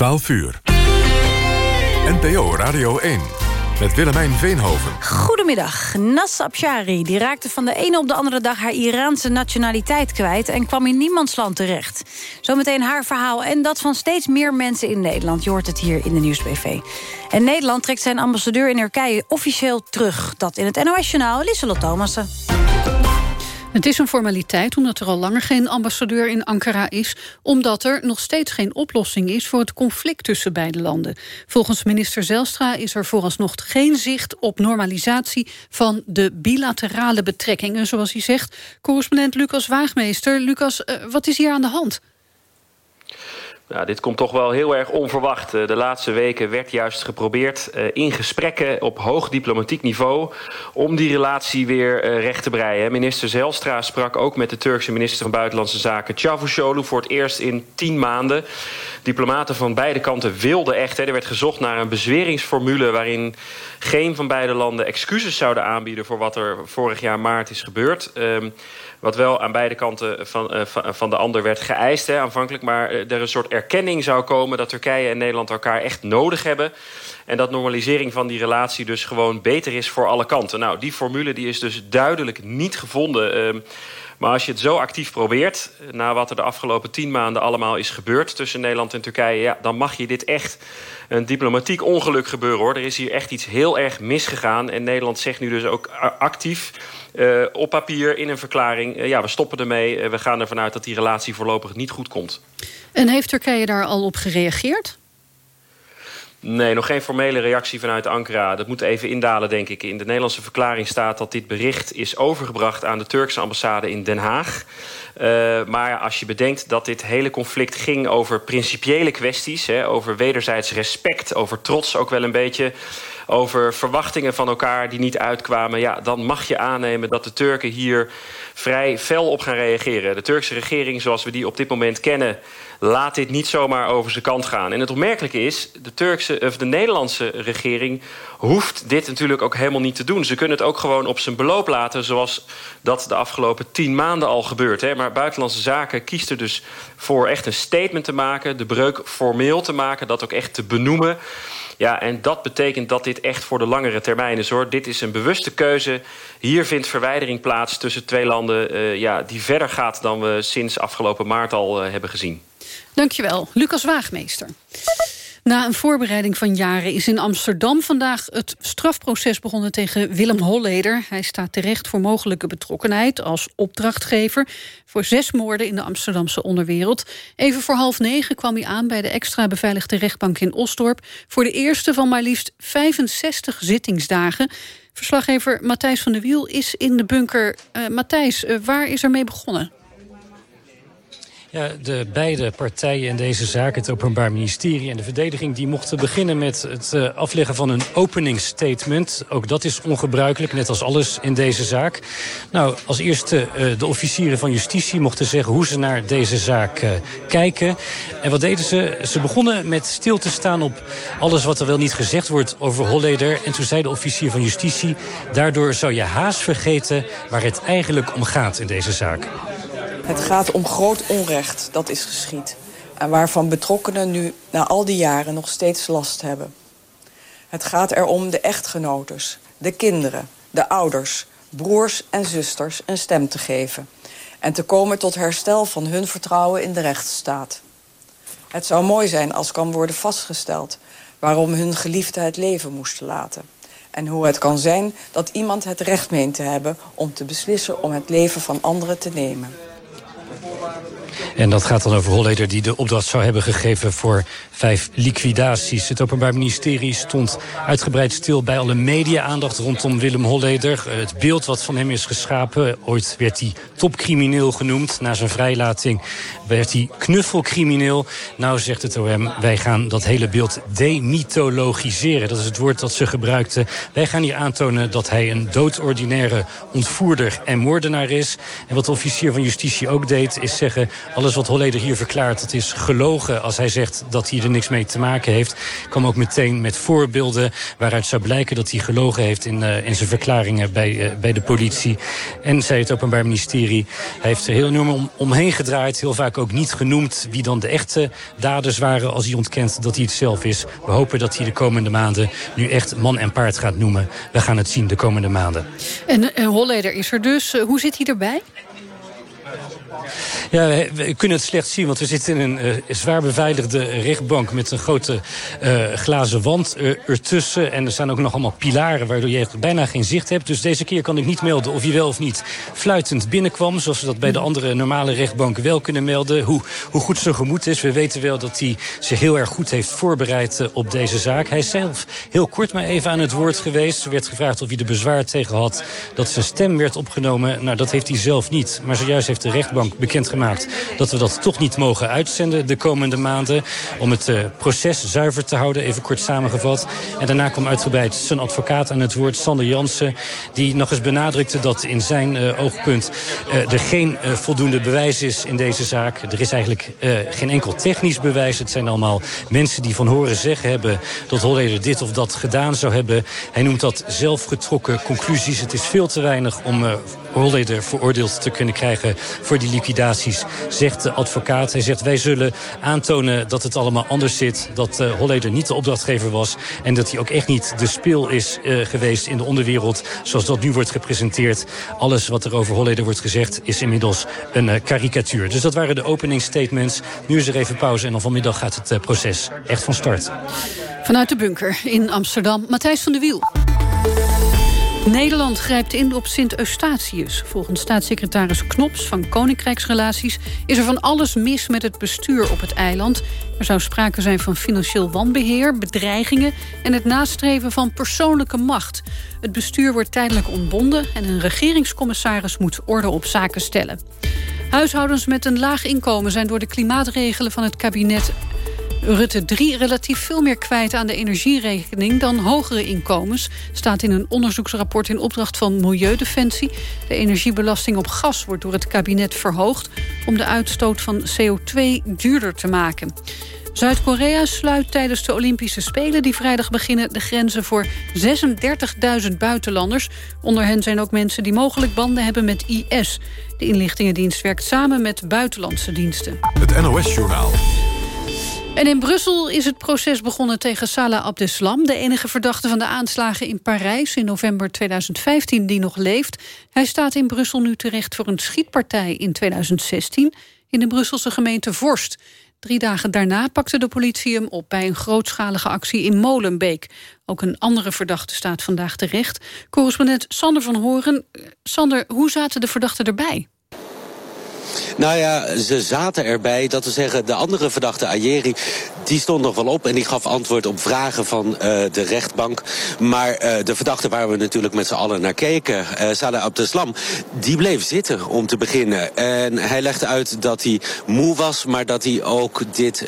12 uur. NPO Radio 1 met Willemijn Veenhoven. Goedemiddag. Nas Abshari die raakte van de ene op de andere dag... haar Iraanse nationaliteit kwijt en kwam in niemands land terecht. Zometeen haar verhaal en dat van steeds meer mensen in Nederland. Je hoort het hier in de Nieuwsbv. En Nederland trekt zijn ambassadeur in Turkije officieel terug. Dat in het NOS-journaal Lisselot Thomassen. Het is een formaliteit omdat er al langer geen ambassadeur in Ankara is... omdat er nog steeds geen oplossing is voor het conflict tussen beide landen. Volgens minister Zelstra is er vooralsnog geen zicht op normalisatie... van de bilaterale betrekkingen, zoals hij zegt. Correspondent Lucas Waagmeester. Lucas, uh, wat is hier aan de hand? Nou, dit komt toch wel heel erg onverwacht. Eh, de laatste weken werd juist geprobeerd uh, in gesprekken op hoog diplomatiek niveau... om die relatie weer uh, recht te breien. Minister Zelstra sprak ook met de Turkse minister van Buitenlandse Zaken... Çavuşoğlu voor het eerst in tien maanden. Diplomaten van beide kanten wilden echt... Er werd gezocht naar een bezweringsformule... waarin geen van beide landen excuses zouden aanbieden... voor wat er vorig jaar maart is gebeurd... Um, wat wel aan beide kanten van, uh, van de ander werd geëist hè, aanvankelijk. Maar er een soort erkenning zou komen dat Turkije en Nederland elkaar echt nodig hebben. En dat normalisering van die relatie dus gewoon beter is voor alle kanten. Nou, die formule die is dus duidelijk niet gevonden. Uh, maar als je het zo actief probeert, na wat er de afgelopen tien maanden allemaal is gebeurd tussen Nederland en Turkije, ja, dan mag je dit echt een diplomatiek ongeluk gebeuren hoor. Er is hier echt iets heel erg misgegaan. En Nederland zegt nu dus ook actief uh, op papier in een verklaring... Uh, ja, we stoppen ermee, uh, we gaan ervan uit dat die relatie voorlopig niet goed komt. En heeft Turkije daar al op gereageerd? Nee, nog geen formele reactie vanuit Ankara. Dat moet even indalen, denk ik. In de Nederlandse verklaring staat dat dit bericht is overgebracht... aan de Turkse ambassade in Den Haag. Uh, maar als je bedenkt dat dit hele conflict ging over principiële kwesties... Hè, over wederzijds respect, over trots ook wel een beetje over verwachtingen van elkaar die niet uitkwamen... ja, dan mag je aannemen dat de Turken hier vrij fel op gaan reageren. De Turkse regering, zoals we die op dit moment kennen... laat dit niet zomaar over zijn kant gaan. En het opmerkelijke is, de, Turkse, of de Nederlandse regering... hoeft dit natuurlijk ook helemaal niet te doen. Ze kunnen het ook gewoon op zijn beloop laten... zoals dat de afgelopen tien maanden al gebeurt. Hè. Maar Buitenlandse Zaken kiest er dus voor echt een statement te maken... de breuk formeel te maken, dat ook echt te benoemen... Ja, en dat betekent dat dit echt voor de langere termijn is. hoor. Dit is een bewuste keuze. Hier vindt verwijdering plaats tussen twee landen... Uh, ja, die verder gaat dan we sinds afgelopen maart al uh, hebben gezien. Dankjewel, Lucas Waagmeester. Na een voorbereiding van jaren is in Amsterdam vandaag het strafproces begonnen tegen Willem Holleder. Hij staat terecht voor mogelijke betrokkenheid als opdrachtgever voor zes moorden in de Amsterdamse onderwereld. Even voor half negen kwam hij aan bij de extra beveiligde rechtbank in Osdorp voor de eerste van maar liefst 65 zittingsdagen. Verslaggever Matthijs van der Wiel is in de bunker. Uh, Matthijs, uh, waar is er mee begonnen? Ja, de beide partijen in deze zaak, het Openbaar Ministerie en de verdediging... die mochten beginnen met het uh, afleggen van een openingsstatement. Ook dat is ongebruikelijk, net als alles in deze zaak. Nou, als eerste uh, de officieren van justitie mochten zeggen... hoe ze naar deze zaak uh, kijken. En wat deden ze? Ze begonnen met stil te staan op alles wat er wel niet gezegd wordt over Holleder. En toen zei de officier van justitie... daardoor zou je haast vergeten waar het eigenlijk om gaat in deze zaak. Het gaat om groot onrecht dat is geschied. En waarvan betrokkenen nu na al die jaren nog steeds last hebben. Het gaat erom de echtgenotes, de kinderen, de ouders, broers en zusters een stem te geven. En te komen tot herstel van hun vertrouwen in de rechtsstaat. Het zou mooi zijn als kan worden vastgesteld waarom hun geliefde het leven moesten laten. En hoe het kan zijn dat iemand het recht meent te hebben om te beslissen om het leven van anderen te nemen. povoado En dat gaat dan over Holleder die de opdracht zou hebben gegeven voor vijf liquidaties. Het Openbaar Ministerie stond uitgebreid stil bij alle media-aandacht rondom Willem Holleder. Het beeld wat van hem is geschapen, ooit werd hij topcrimineel genoemd. Na zijn vrijlating werd hij knuffelcrimineel. Nou zegt het OM, wij gaan dat hele beeld demythologiseren. Dat is het woord dat ze gebruikten. Wij gaan hier aantonen dat hij een doodordinaire ontvoerder en moordenaar is. En wat de officier van justitie ook deed, is zeggen... alles wat Holleder hier verklaart, dat is gelogen als hij zegt dat hij er niks mee te maken heeft. Kwam ook meteen met voorbeelden waaruit zou blijken dat hij gelogen heeft in, uh, in zijn verklaringen bij, uh, bij de politie. En zei het Openbaar Ministerie. Hij heeft er heel enorm om, omheen gedraaid. Heel vaak ook niet genoemd wie dan de echte daders waren als hij ontkent dat hij het zelf is. We hopen dat hij de komende maanden nu echt man en paard gaat noemen. We gaan het zien de komende maanden. En uh, Holleder is er dus. hoe zit hij erbij? Ja, we kunnen het slecht zien, want we zitten in een uh, zwaar beveiligde rechtbank... met een grote uh, glazen wand uh, ertussen. En er staan ook nog allemaal pilaren waardoor je bijna geen zicht hebt. Dus deze keer kan ik niet melden of je wel of niet fluitend binnenkwam... zoals we dat bij de andere normale rechtbanken wel kunnen melden. Hoe, hoe goed zijn gemoed is. We weten wel dat hij zich heel erg goed heeft voorbereid op deze zaak. Hij is zelf heel kort maar even aan het woord geweest. Er werd gevraagd of hij er bezwaar tegen had dat zijn stem werd opgenomen. Nou, dat heeft hij zelf niet. Maar zojuist heeft de rechtbank bekendgemaakt dat we dat toch niet mogen uitzenden de komende maanden. Om het uh, proces zuiver te houden, even kort samengevat. En daarna kwam uitgebreid zijn advocaat aan het woord, Sander Jansen. Die nog eens benadrukte dat in zijn uh, oogpunt uh, er geen voldoende bewijs is in deze zaak. Er is eigenlijk geen enkel technisch bewijs. Het zijn allemaal mensen die van horen zeggen hebben dat Holleder dit of dat gedaan zou hebben. Hij noemt dat zelfgetrokken conclusies. Het is veel te weinig om Holleder veroordeeld te kunnen krijgen voor die liquidaties, zegt de advocaat. Hij zegt wij zullen aantonen dat het allemaal anders zit, dat uh, Holleder niet de opdrachtgever was en dat hij ook echt niet de speel is uh, geweest in de onderwereld zoals dat nu wordt gepresenteerd. Alles wat er over Holleder wordt gezegd is inmiddels een uh, karikatuur. Dus dat waren de openingsstatements. Nu is er even pauze en dan vanmiddag gaat het proces echt van start. Vanuit de bunker in Amsterdam, Matthijs van de Wiel. Nederland grijpt in op Sint-Eustatius. Volgens staatssecretaris Knops van Koninkrijksrelaties... is er van alles mis met het bestuur op het eiland. Er zou sprake zijn van financieel wanbeheer, bedreigingen... en het nastreven van persoonlijke macht. Het bestuur wordt tijdelijk ontbonden... en een regeringscommissaris moet orde op zaken stellen. Huishoudens met een laag inkomen zijn door de klimaatregelen van het kabinet Rutte 3 relatief veel meer kwijt aan de energierekening dan hogere inkomens, staat in een onderzoeksrapport in opdracht van Milieudefensie. De energiebelasting op gas wordt door het kabinet verhoogd om de uitstoot van CO2 duurder te maken. Zuid-Korea sluit tijdens de Olympische Spelen die vrijdag beginnen... de grenzen voor 36.000 buitenlanders. Onder hen zijn ook mensen die mogelijk banden hebben met IS. De inlichtingendienst werkt samen met buitenlandse diensten. Het NOS-journaal. En in Brussel is het proces begonnen tegen Salah Abdeslam... de enige verdachte van de aanslagen in Parijs in november 2015 die nog leeft. Hij staat in Brussel nu terecht voor een schietpartij in 2016... in de Brusselse gemeente Vorst. Drie dagen daarna pakte de politie hem op... bij een grootschalige actie in Molenbeek. Ook een andere verdachte staat vandaag terecht. Correspondent Sander van Horen. Sander, hoe zaten de verdachten erbij? Nou ja, ze zaten erbij. Dat we zeggen, de andere verdachte, Ayeri, die stond nog wel op en die gaf antwoord op vragen van uh, de rechtbank. Maar uh, de verdachte waar we natuurlijk met z'n allen naar keken, uh, Salah Abdeslam, die bleef zitten om te beginnen. En hij legde uit dat hij moe was, maar dat hij ook dit,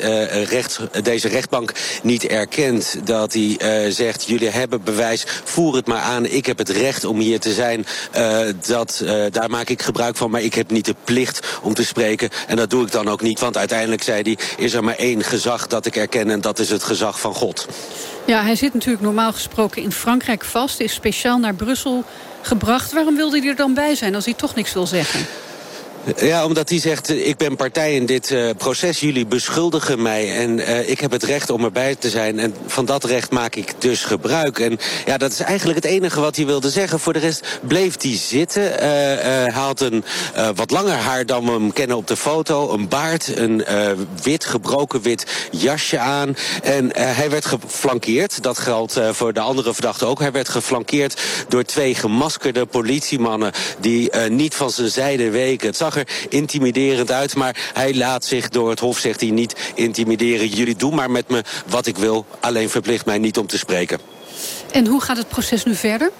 recht, deze rechtbank niet erkent. Dat hij zegt, jullie hebben bewijs, voer het maar aan. Ik heb het recht om hier te zijn. dat, daar maak ik gebruik van, maar ik heb niet de plicht om te spreken. En dat doe ik dan ook niet, want uiteindelijk, zei hij, is er maar één gezag dat ik erken en dat is het gezag van God. Ja, hij zit natuurlijk normaal gesproken in Frankrijk vast, is speciaal naar Brussel gebracht. Waarom wilde hij er dan bij zijn als hij toch niks wil zeggen? Ja, omdat hij zegt, ik ben partij in dit uh, proces. Jullie beschuldigen mij en uh, ik heb het recht om erbij te zijn. En van dat recht maak ik dus gebruik. En ja, dat is eigenlijk het enige wat hij wilde zeggen. Voor de rest bleef hij zitten. Uh, hij had een wat langer haar dan we hem kennen op de foto. Een baard, een wit, gebroken wit jasje aan. En hij werd geflankeerd. Dat geldt voor de andere verdachten ook. Hij werd geflankeerd door twee gemaskerde politiemannen... die niet van zijn zijde weken. Het zag er intimiderend uit. Maar hij laat zich door het Hof, zegt hij, niet intimideren. Jullie doen maar met me wat ik wil. Alleen verplicht mij niet om te spreken. En hoe gaat het proces nu verder?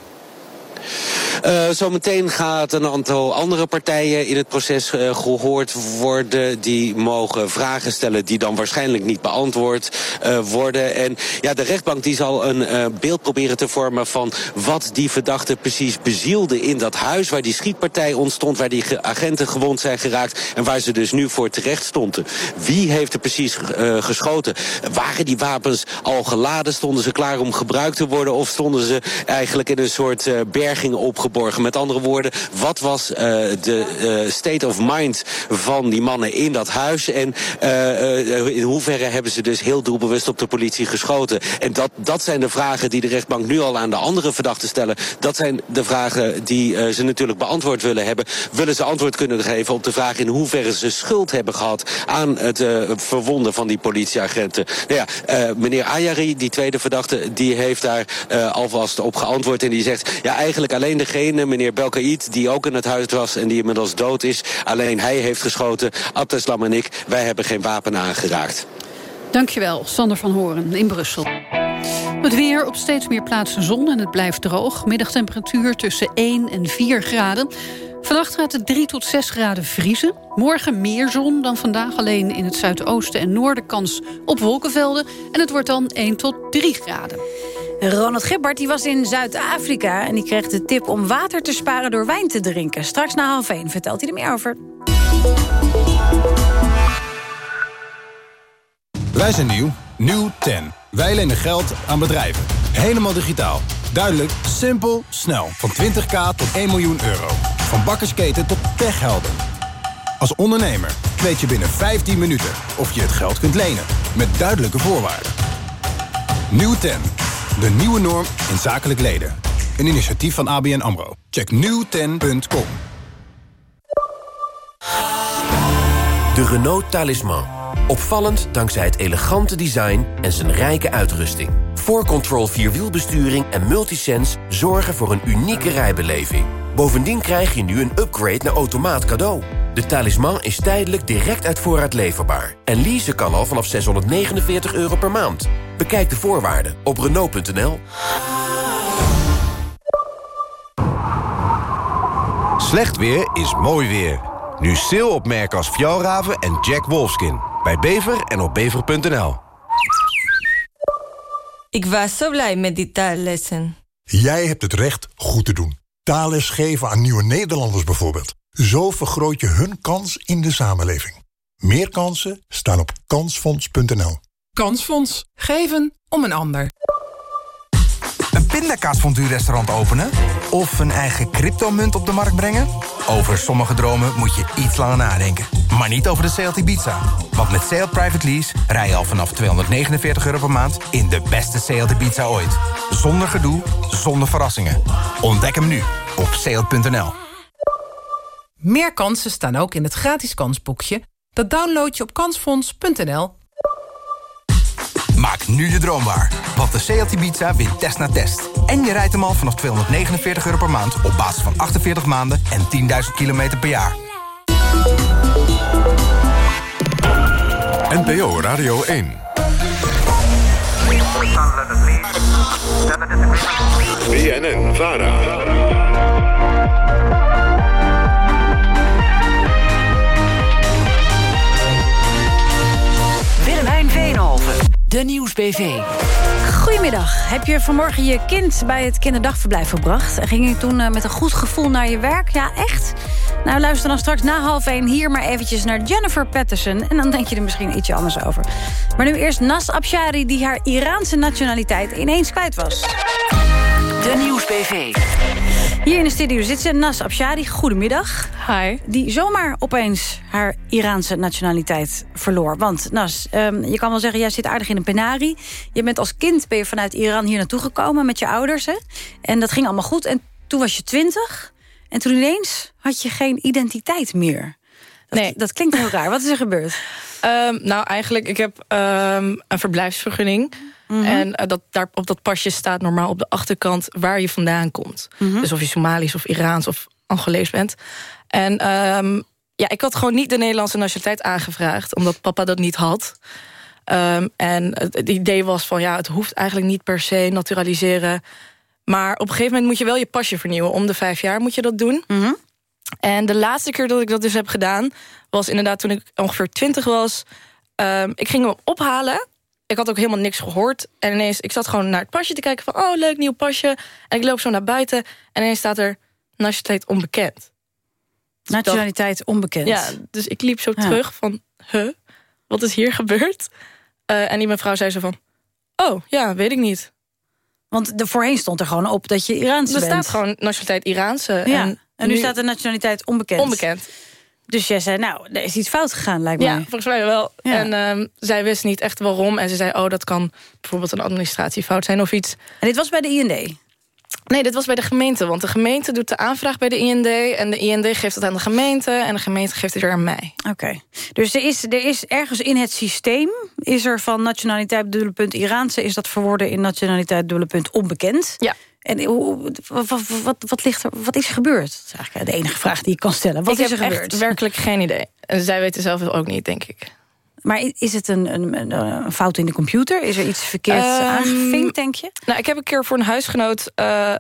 Uh, zometeen gaat een aantal andere partijen in het proces uh, gehoord worden. Die mogen vragen stellen die dan waarschijnlijk niet beantwoord uh, worden. En ja, de rechtbank die zal een beeld proberen te vormen van wat die verdachte precies bezielde in dat huis waar die schietpartij ontstond, waar die agenten gewond zijn geraakt en waar ze dus nu voor terecht stonden. Wie heeft er precies geschoten? Waren die wapens al geladen? Stonden ze klaar om gebruikt te worden? Of stonden ze eigenlijk in een soort berging opgeborgen? Met andere woorden, wat was uh, de uh, state of mind van die mannen in dat huis? En uh, in hoeverre hebben ze dus heel doelbewust op de politie geschoten? En dat, dat zijn de vragen die de rechtbank nu al aan de andere verdachten stellen. Dat zijn de vragen die ze natuurlijk beantwoord willen hebben. Willen ze antwoord kunnen geven op de vraag in hoeverre ze schuld hebben gehad aan het verwonden van die politieagenten? Nou ja, meneer Ayari, die tweede verdachte, die heeft daar alvast op geantwoord. En die zegt, ja, eigenlijk alleen degene, meneer Belkaïd, die ook in het huis was en die inmiddels dood is. Alleen hij heeft geschoten. Abdeslam en ik, wij hebben geen wapen aangeraakt. Dankjewel, Sander van Horen in Brussel. Het weer op steeds meer plaatsen zon en het blijft droog. Middagtemperatuur tussen 1 en 4 graden. Vannacht gaat het 3 tot 6 graden vriezen. Morgen meer zon dan vandaag, alleen in het zuidoosten en noorden kans op wolkenvelden. En het wordt dan 1 tot 3 graden. Ronald Gibbert die was in Zuid-Afrika en die kreeg de tip om water te sparen door wijn te drinken. Straks na half 1 vertelt hij er meer over. Wij zijn nieuw, nieuw 10. Wij lenen geld aan bedrijven. Helemaal digitaal. Duidelijk, simpel, snel. Van 20k tot 1 miljoen euro. Van bakkersketen tot techhelden. Als ondernemer weet je binnen 15 minuten of je het geld kunt lenen. Met duidelijke voorwaarden. Nieuw 10. De nieuwe norm in zakelijk leden. Een initiatief van ABN AMRO. Check nieuwten.com. De Renault Talisman. Opvallend dankzij het elegante design en zijn rijke uitrusting. 4Control Vierwielbesturing en Multisense zorgen voor een unieke rijbeleving. Bovendien krijg je nu een upgrade naar automaat cadeau. De talisman is tijdelijk direct uit voorraad leverbaar. En leasen kan al vanaf 649 euro per maand. Bekijk de voorwaarden op Renault.nl. Slecht weer is mooi weer. Nu sale op merken als Fjallraven en Jack Wolfskin. Bij Bever en op bever.nl. Ik was zo blij met die taallessen. Jij hebt het recht goed te doen. Taalles geven aan nieuwe Nederlanders bijvoorbeeld. Zo vergroot je hun kans in de samenleving. Meer kansen staan op kansfonds.nl. Kansfonds. Geven om een ander. Een pindakaasfondue-restaurant openen? Of een eigen cryptomunt op de markt brengen? Over sommige dromen moet je iets langer nadenken. Maar niet over de Seat Ibiza. Want met Seat Private Lease rij je al vanaf 249 euro per maand... in de beste Seat Ibiza ooit. Zonder gedoe, zonder verrassingen. Ontdek hem nu op seat.nl. Meer kansen staan ook in het gratis kansboekje. Dat download je op kansfonds.nl. Maak nu je droom waar. Want de Seat Ibiza wint test na test. En je rijdt hem al vanaf 249 euro per maand... op basis van 48 maanden en 10.000 kilometer per jaar. NPO Radio 1. BNN Vara. De Nieuwsbv. Goedemiddag. Heb je vanmorgen je kind bij het kinderdagverblijf gebracht? En ging je toen eh, met een goed gevoel naar je werk? Ja, echt? Nou, luister dan straks na half één hier maar eventjes naar Jennifer Patterson. En dan denk je er misschien ietsje anders over. Maar nu eerst Nas Abshari, die haar Iraanse nationaliteit ineens kwijt was. De Nieuwsbv. Hier in de studio zit ze, Nas Abshari. Goedemiddag. Hi. Die zomaar opeens haar Iraanse nationaliteit verloor. Want Nas, um, je kan wel zeggen, jij zit aardig in een penari. Je bent als kind ben je vanuit Iran hier naartoe gekomen met je ouders. Hè? En dat ging allemaal goed. En toen was je twintig. En toen ineens had je geen identiteit meer. Dat, nee. dat klinkt heel raar. Wat is er gebeurd? Um, nou, eigenlijk, ik heb um, een verblijfsvergunning. Mhm. En uh, dat, daar op dat pasje staat normaal op de achterkant waar je vandaan komt. Mhm. Dus of je Somalisch of Iraans of Angolees bent. En um, ja, ik had gewoon niet de Nederlandse nationaliteit aangevraagd... omdat papa dat niet had. Um, en het, het, idee was van, ja, het hoeft eigenlijk niet per se naturaliseren... Maar op een gegeven moment moet je wel je pasje vernieuwen. Om de vijf jaar moet je dat doen. En de laatste keer dat ik dat dus heb gedaan... was inderdaad toen ik ongeveer twintig was. Ehm, ik ging hem ophalen. Ik had ook helemaal niks gehoord. En ineens, ik zat gewoon naar het pasje te kijken van... oh, leuk, nieuw pasje. En ik loop zo naar buiten. En ineens staat er nationaliteit onbekend. Nationaliteit onbekend. Ja, dus ik liep zo terug van... huh, wat is hier gebeurd? Eh, en die mevrouw zei zo van... oh, ja, weet ik niet. Want de voorheen stond er gewoon op dat je Iraanse er bent. staat gewoon nationaliteit Iraanse. Ja. En, nu, staat de nationaliteit onbekend. Onbekend. Dus jij zei, nou, er is iets fout gegaan, lijkt Ja, mij. volgens mij wel. Ja. En ehm, zij wist niet echt waarom. En ze zei, oh, dat kan bijvoorbeeld een administratiefout zijn of iets. En dit was bij de IND? Nee, dit was bij de gemeente. Want de gemeente doet de aanvraag bij de IND. En de IND geeft het aan de gemeente. En de gemeente geeft het weer aan mij. Oké. Dus er is, er is ergens in het systeem... is er van nationaliteit dubbele punt Iraanse... is dat verworden in nationaliteit dubbele punt onbekend. Ja. En hoe, wat, wat, ligt er, wat is er gebeurd? Dat is eigenlijk de enige vraag die ik kan stellen. Wat ik is er heb gebeurd? echt werkelijk geen idee. En zij weten zelf ook niet, denk ik. Maar is het een, een, een, fout in de computer? Is er iets verkeerd Ehm, aangevinkt, denk je? Nou, ik heb een keer voor een huisgenoot uh,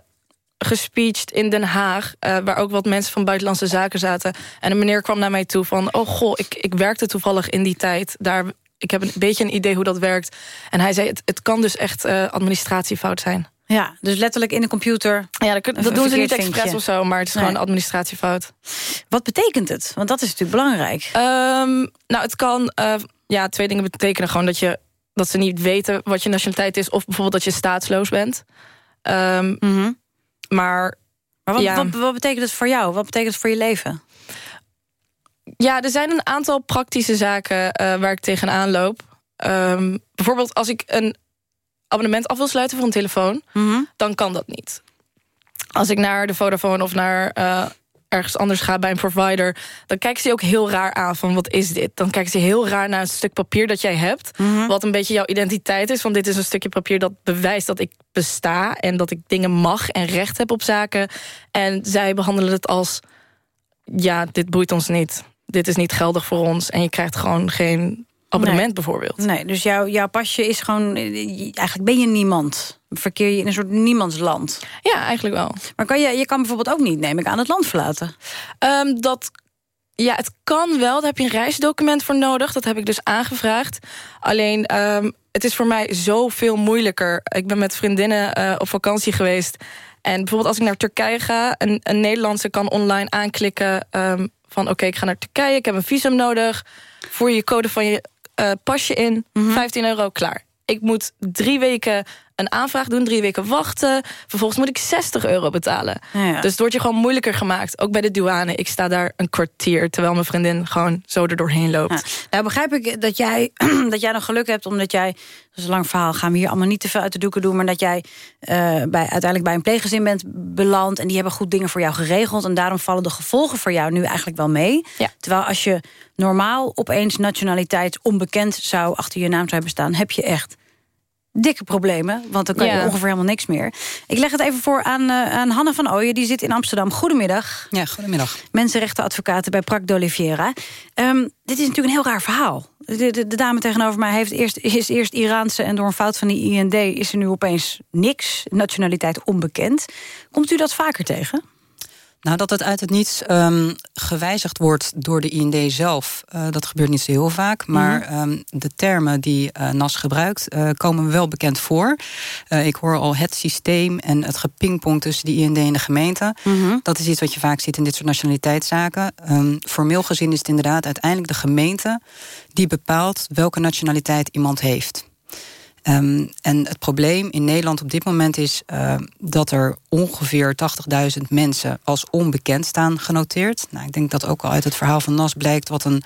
gespeecht in Den Haag... Uh, waar ook wat mensen van buitenlandse zaken zaten. En een meneer kwam naar mij toe van... oh goh, ik, ik werkte toevallig in die tijd. Daar, ik heb een beetje een idee hoe dat werkt. En hij zei, het, het kan dus echt uh, administratiefout zijn. Ja, dus letterlijk in de computer. Ja, dat, dat doen ze niet expres of zo, maar het is nee. gewoon een administratiefout. Wat betekent het? Want dat is natuurlijk belangrijk. Um, nou, het kan uh, ja, twee dingen betekenen. Gewoon dat, je, dat ze niet weten wat je nationaliteit is... of bijvoorbeeld dat je staatsloos bent. Um, mm -hmm. Maar, maar wat, ja. wat, wat betekent het voor jou? Wat betekent het voor je leven? Ja, er zijn een aantal praktische zaken uh, waar ik tegenaan loop. Um, bijvoorbeeld als ik een abonnement af wil sluiten voor een telefoon... Mm -hmm. dan kan dat niet. Als ik naar de Vodafone of naar uh, ergens anders ga bij een provider... dan kijken ze ook heel raar aan van wat is dit? Dan kijken ze heel raar naar een stuk papier dat jij hebt... Mhm. Mm -hmm. wat een beetje jouw identiteit is. Want dit is een stukje papier dat bewijst dat ik besta... en dat ik dingen mag en recht heb op zaken. En zij behandelen het als... ja, dit boeit ons niet. Dit is niet geldig voor ons. En je krijgt gewoon geen abonnement nee. bijvoorbeeld. Nee, dus jouw, jouw pasje is gewoon... Eigenlijk ben je niemand. Verkeer je in een soort niemandsland. Ja, eigenlijk wel. Maar kan je, je kan bijvoorbeeld ook niet, neem ik aan, het land verlaten? Um, dat, ja, het kan wel. Daar heb je een reisdocument voor nodig. Dat heb ik dus aangevraagd. Alleen, um, het is voor mij zoveel moeilijker. Ik ben met vriendinnen uh, op vakantie geweest. En bijvoorbeeld als ik naar Turkije ga... een, een Nederlandse kan online aanklikken... Um, van oké, okay, ik ga naar Turkije, ik heb een visum nodig... voer je code van je uh, pasje in, mm -hmm. 15 euro, klaar. Ik moet drie weken een aanvraag doen, drie weken wachten. Vervolgens moet ik 60 euro betalen. Ja, ja. Dus het wordt je gewoon moeilijker gemaakt. Ook bij de douane. Ik sta daar een kwartier, terwijl mijn vriendin gewoon zo er doorheen loopt. Nou begrijp ik dat jij, dat jij nog geluk hebt, omdat jij... Dat is een lang verhaal, gaan we hier allemaal niet te veel uit de doeken doen... maar dat jij uh, bij, uiteindelijk bij een pleeggezin bent beland... en die hebben goed dingen voor jou geregeld... en daarom vallen de gevolgen voor jou nu eigenlijk wel mee. Ja. Terwijl als je normaal opeens nationaliteit onbekend zou... achter je naam zou hebben staan, heb je echt dikke problemen, want dan kan Ja. je ongeveer helemaal niks meer. Ik leg het even voor aan, uh, aan Hanne van Ooyen, die zit in Amsterdam. Goedemiddag. Ja, goedemiddag. Mensenrechtenadvocaten bij Prac d'Oliveira. Um, dit is natuurlijk een heel raar verhaal. De, de, de, dame tegenover mij heeft eerst, is eerst Iraanse... en door een fout van die IND is er nu opeens niks. Nationaliteit onbekend. Komt u dat vaker tegen? Nou, dat het uit het niets um, gewijzigd wordt door de IND zelf... Uh, dat gebeurt niet zo heel vaak. Maar mm -hmm. um, de termen die uh, NAS gebruikt, uh, komen me wel bekend voor. ik hoor al het systeem en het gepingpong tussen de IND en de gemeente. Mhm. Mm -hmm. Dat is iets wat je vaak ziet in dit soort nationaliteitszaken. Um, formeel gezien is het inderdaad uiteindelijk de gemeente... die bepaalt welke nationaliteit iemand heeft. Um, en het probleem in Nederland op dit moment is uh, dat er ongeveer 80.000 mensen als onbekend staan genoteerd. Nou, ik denk dat ook al uit het verhaal van Nas blijkt wat een,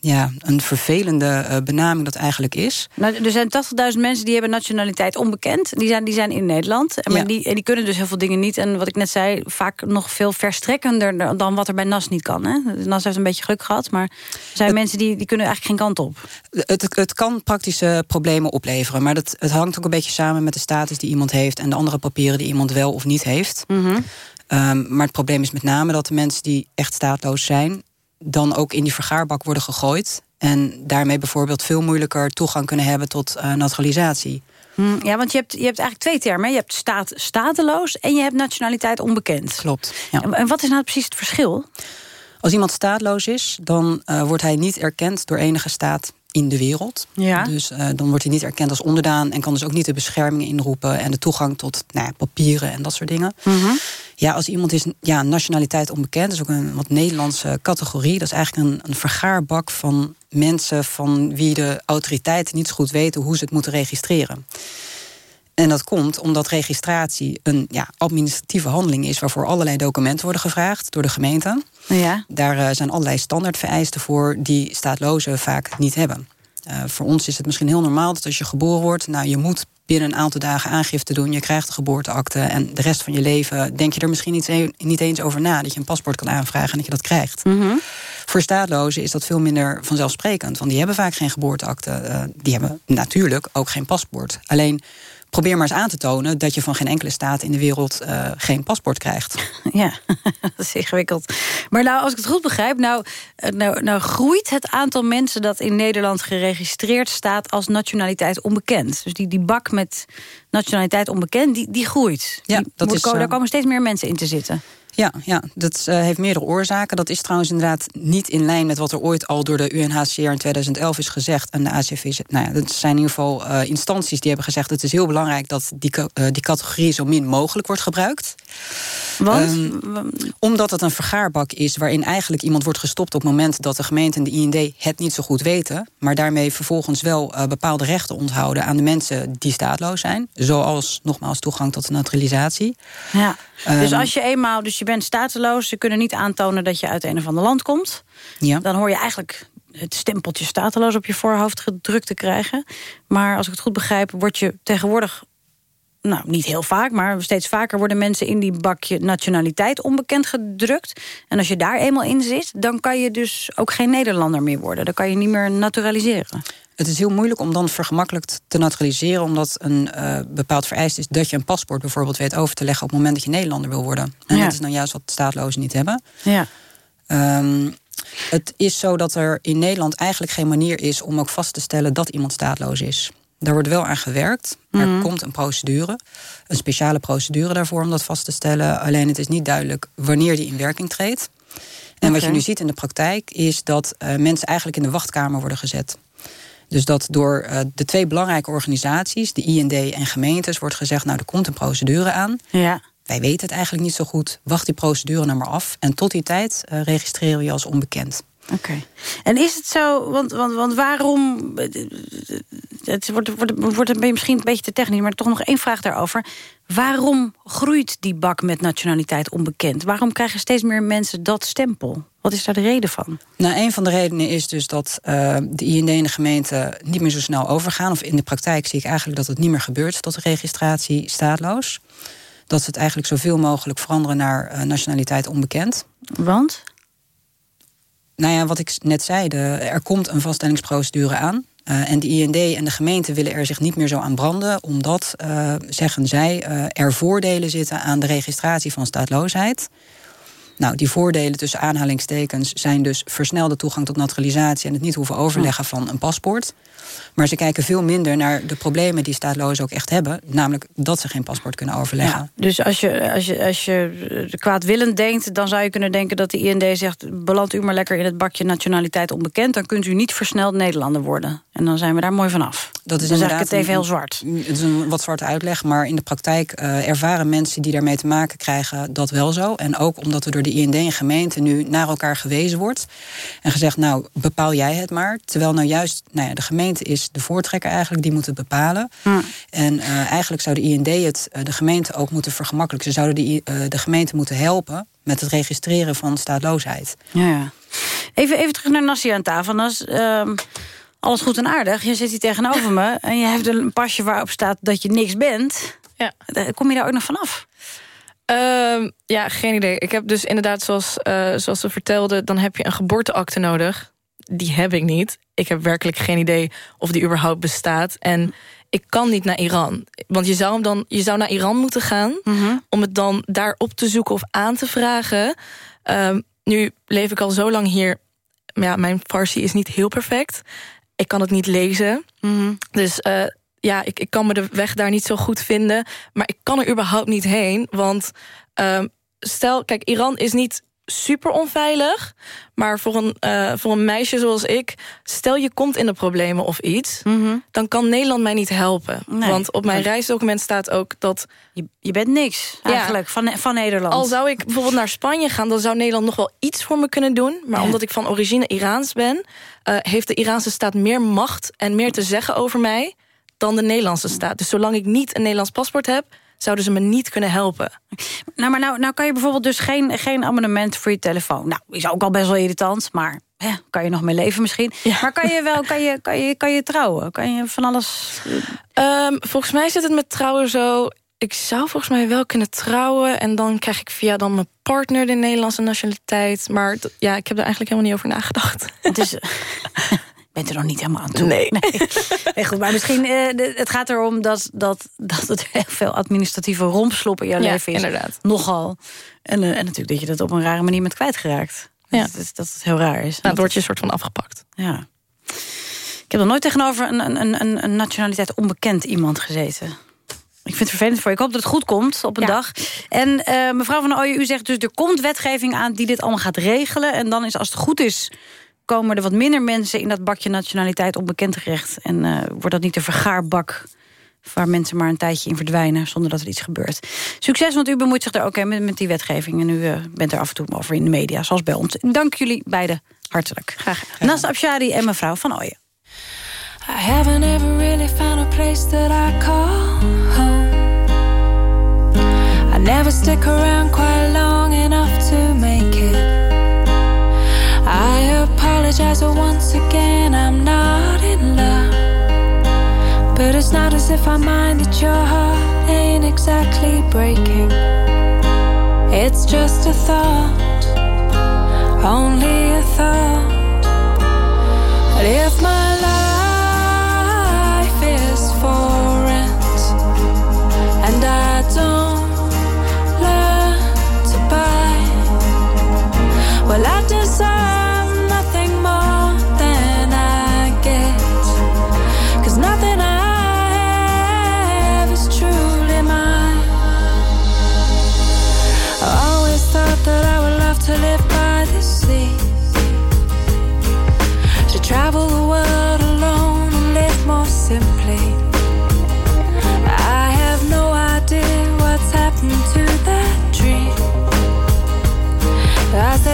ja, een vervelende uh, benaming dat eigenlijk is. Nou, er zijn 80.000 mensen die hebben nationaliteit onbekend. Die zijn, die zijn in Nederland. En, Ja. die, en die kunnen dus heel veel dingen niet. En wat ik net zei, vaak nog veel verstrekkender dan wat er bij NAS niet kan. Hè? NAS heeft een beetje geluk gehad, maar er zijn mensen die, die kunnen eigenlijk geen kant op. Het, het kan praktische problemen opleveren. Maar dat, het hangt ook een beetje samen met de status die iemand heeft... en de andere papieren die iemand wel of niet heeft. Mhm. Um, maar het probleem is met name dat de mensen die echt staatloos zijn... dan ook in die vergaarbak worden gegooid. En daarmee bijvoorbeeld veel moeilijker toegang kunnen hebben tot uh, naturalisatie. Hm, ja, want je hebt, je hebt eigenlijk twee termen. Je hebt staat stateloos en je hebt nationaliteit onbekend. Klopt. Ja. En wat is nou precies het verschil? Als iemand staatloos is, dan uh, wordt hij niet erkend door enige staat in de wereld. Ja. Dus uh, dan wordt hij niet erkend als onderdaan en kan dus ook niet de bescherming inroepen en de toegang tot nou ja, papieren en dat soort dingen. Mm -hmm. Ja, als iemand is ja, nationaliteit onbekend, is ook een wat Nederlandse categorie. Dat is eigenlijk een, een vergaarbak van mensen van wie de autoriteiten niet zo goed weten hoe ze het moeten registreren. En dat komt omdat registratie een ja, administratieve handeling is... waarvoor allerlei documenten worden gevraagd door de gemeente. Ja. Daar uh, zijn allerlei standaardvereisten voor die staatlozen vaak niet hebben. Uh, voor ons is het misschien heel normaal dat als je geboren wordt... nou, je moet binnen een aantal dagen aangifte doen... je krijgt de geboorteakte en de rest van je leven... denk je er misschien niet, niet eens over na dat je een paspoort kan aanvragen... en dat je dat krijgt. Mm -hmm. Voor staatlozen is dat veel minder vanzelfsprekend. Want die hebben vaak geen geboorteakte. Uh, die hebben natuurlijk ook geen paspoort. Alleen probeer maar eens aan te tonen dat je van geen enkele staat in de wereld uh, geen paspoort krijgt. Ja, dat is ingewikkeld. Maar nou, als ik het goed begrijp, nou, nou, nou groeit het aantal mensen dat in Nederland geregistreerd staat als nationaliteit onbekend. Dus die, die bak met nationaliteit onbekend, die, die groeit. Ja, die dat moet, is, daar uh, komen steeds meer mensen in te zitten. Ja, ja dat uh, heeft meerdere oorzaken. Dat is trouwens inderdaad niet in lijn met wat er ooit al door de UNHCR in 2011 is gezegd. En de ACV. Nou ja, dat zijn in ieder geval uh, instanties die hebben gezegd: het is heel belangrijk dat die, uh, die categorie zo min mogelijk wordt gebruikt. Want? Um, omdat het een vergaarbak is waarin eigenlijk iemand wordt gestopt op het moment dat de gemeente en de IND het niet zo goed weten. Maar daarmee vervolgens wel bepaalde rechten onthouden aan de mensen die staatloos zijn. Zoals nogmaals toegang tot de naturalisatie. Ja. Um, dus als je eenmaal, dus je bent stateloos, ze kunnen niet aantonen dat je uit een of ander land komt. Ja. Dan hoor je eigenlijk het stempeltje stateloos op je voorhoofd gedrukt te krijgen. Maar als ik het goed begrijp, word je tegenwoordig nou, niet heel vaak, maar steeds vaker worden mensen in die bakje nationaliteit onbekend gedrukt. En als je daar eenmaal in zit, dan kan je dus ook geen Nederlander meer worden. Dan kan je niet meer naturaliseren. Het is heel moeilijk om dan vergemakkelijkt te naturaliseren... omdat een uh, bepaald vereist is dat je een paspoort bijvoorbeeld weet over te leggen... op het moment dat je Nederlander wil worden. En Ja. dat is nou juist wat staatlozen niet hebben. Ja. Um, het is zo dat er in Nederland eigenlijk geen manier is... om ook vast te stellen dat iemand staatloos is. Daar wordt wel aan gewerkt. Er Mhm. komt een procedure. Een speciale procedure daarvoor om dat vast te stellen. Alleen het is niet duidelijk wanneer die in werking treedt. En wat je nu ziet in de praktijk... is dat uh, mensen eigenlijk in de wachtkamer worden gezet. Dus dat door uh, de twee belangrijke organisaties... de IND en gemeentes wordt gezegd... nou, er komt een procedure aan. Ja. Wij weten het eigenlijk niet zo goed. Wacht die procedure nou maar af. En tot die tijd uh, registreren we je als onbekend. Oké. En is het zo, want, want, want waarom... Het wordt, wordt, wordt misschien een beetje te technisch... maar toch nog één vraag daarover. Waarom groeit die bak met nationaliteit onbekend? Waarom krijgen steeds meer mensen dat stempel? Wat is daar de reden van? Nou, een van de redenen is dus dat uh, de IND en de gemeente niet meer zo snel overgaan. Of in de praktijk zie ik eigenlijk dat het niet meer gebeurt tot de registratie staatloos. Dat ze het eigenlijk zoveel mogelijk veranderen naar uh, nationaliteit onbekend. Want? Nou ja, wat ik net zei, de, er komt een vaststellingsprocedure aan. Uh, en de IND en de gemeente willen er zich niet meer zo aan branden, omdat, uh, zeggen zij, uh, er voordelen zitten aan de registratie van staatloosheid. Nou, die voordelen tussen aanhalingstekens zijn dus versnelde toegang tot naturalisatie en het niet hoeven overleggen van een paspoort. Maar ze kijken veel minder naar de problemen die staatlozen ook echt hebben. Namelijk dat ze geen paspoort kunnen overleggen. Ja, dus als je, als, je, als je kwaadwillend denkt... dan zou je kunnen denken dat de IND zegt... beland u maar lekker in het bakje nationaliteit onbekend... dan kunt u niet versneld Nederlander worden. En dan zijn we daar mooi vanaf. Dat is dan zeg ik het even heel zwart. Het is een wat zwarte uitleg, maar in de praktijk uh, ervaren mensen die daarmee te maken krijgen dat wel zo. En ook omdat er door de IND en gemeente nu naar elkaar gewezen wordt. En gezegd, nou, bepaal jij het maar. Terwijl nou juist, nou ja, de gemeente is de voortrekker eigenlijk, die moet het bepalen. Hm. En uh, eigenlijk zou de IND het uh, de gemeente ook moeten vergemakkelijken. Ze zouden die, uh, de gemeente moeten helpen met het registreren van staatloosheid. Ja, ja. Even, even terug naar Nassi aan tafel. Nas, uh, alles goed en aardig. Je zit hier tegenover me en je hebt een pasje waarop staat dat je niks bent. Ja. Kom je daar ook nog vanaf? Uh, ja, geen idee. Ik heb dus inderdaad, zoals, uh, zoals ze vertelde... dan heb je een geboorteakte nodig. Die heb ik niet. Ik heb werkelijk geen idee of die überhaupt bestaat. En ik kan niet naar Iran. Want je zou, hem dan, je zou naar Iran moeten gaan... Mm -hmm. om het dan daar op te zoeken of aan te vragen. Uh, nu leef ik al zo lang hier... ja, mijn Farsi is niet heel perfect. Ik kan het niet lezen. Dus uh, ja, ik, ik kan me de weg daar niet zo goed vinden. Maar ik kan er überhaupt niet heen. Want uh, stel, kijk, Iran is niet super onveilig. Maar voor een, uh, voor een meisje zoals ik... stel je komt in de problemen of iets... Mm -hmm. dan kan Nederland mij niet helpen. Nee. Want op mijn reisdocument staat ook dat... Je, je bent niks, eigenlijk, ja, van, van Nederland. Al zou ik bijvoorbeeld naar Spanje gaan... dan zou Nederland nog wel iets voor me kunnen doen. Maar ja. omdat ik van origine Iraans ben... Uh, heeft de Iraanse staat meer macht en meer te zeggen over mij... dan de Nederlandse staat. Dus zolang ik niet een Nederlands paspoort heb zouden ze me niet kunnen helpen. Nou, maar nou, nou kan je bijvoorbeeld dus geen, geen abonnement voor je telefoon. Nou, is ook al best wel irritant, maar hè, kan je nog mee leven misschien. Ja. Maar kan je wel, kan je, kan, je, kan je trouwen? Kan je van alles... Um, volgens mij zit het met trouwen zo... Ik zou volgens mij wel kunnen trouwen... en dan krijg ik via dan mijn partner de Nederlandse nationaliteit. Maar ja, ik heb er eigenlijk helemaal niet over nagedacht. Het is... bent er nog niet helemaal aan toe. Nee. nee. nee goed, maar misschien, uh, de, het gaat erom dat, dat, dat het heel veel administratieve rompslop in jouw ja, leven is. inderdaad. Nogal. En, uh, en natuurlijk dat je dat op een rare manier met kwijtgeraakt. Ja. Dat, dat, dat het heel raar is. Nou, het wordt je een soort van afgepakt. Ja. Ik heb nog nooit tegenover een, een, een, een nationaliteit onbekend iemand gezeten. Ik vind het vervelend voor je. Ik hoop dat het goed komt op een Ja. dag. En uh, mevrouw van Ooyen, u zegt dus er komt wetgeving aan die dit allemaal gaat regelen. En dan is als het goed is komen er wat minder mensen in dat bakje nationaliteit onbekend terecht. En uh, wordt dat niet de vergaarbak waar mensen maar een tijdje in verdwijnen... zonder dat er iets gebeurt. Succes, want u bemoeit zich er ook met, met die wetgeving. En u uh, bent er af en toe over in de media, zoals bij ons. Dank jullie beiden hartelijk. Graag. Nas Abshadi en mevrouw Van Ooyen. I haven't ever really found a place that I call home. I never stick around quite long apologize once again, I'm not in love. But it's not as if I mind that your heart ain't exactly breaking. It's just a thought, only a thought. But if my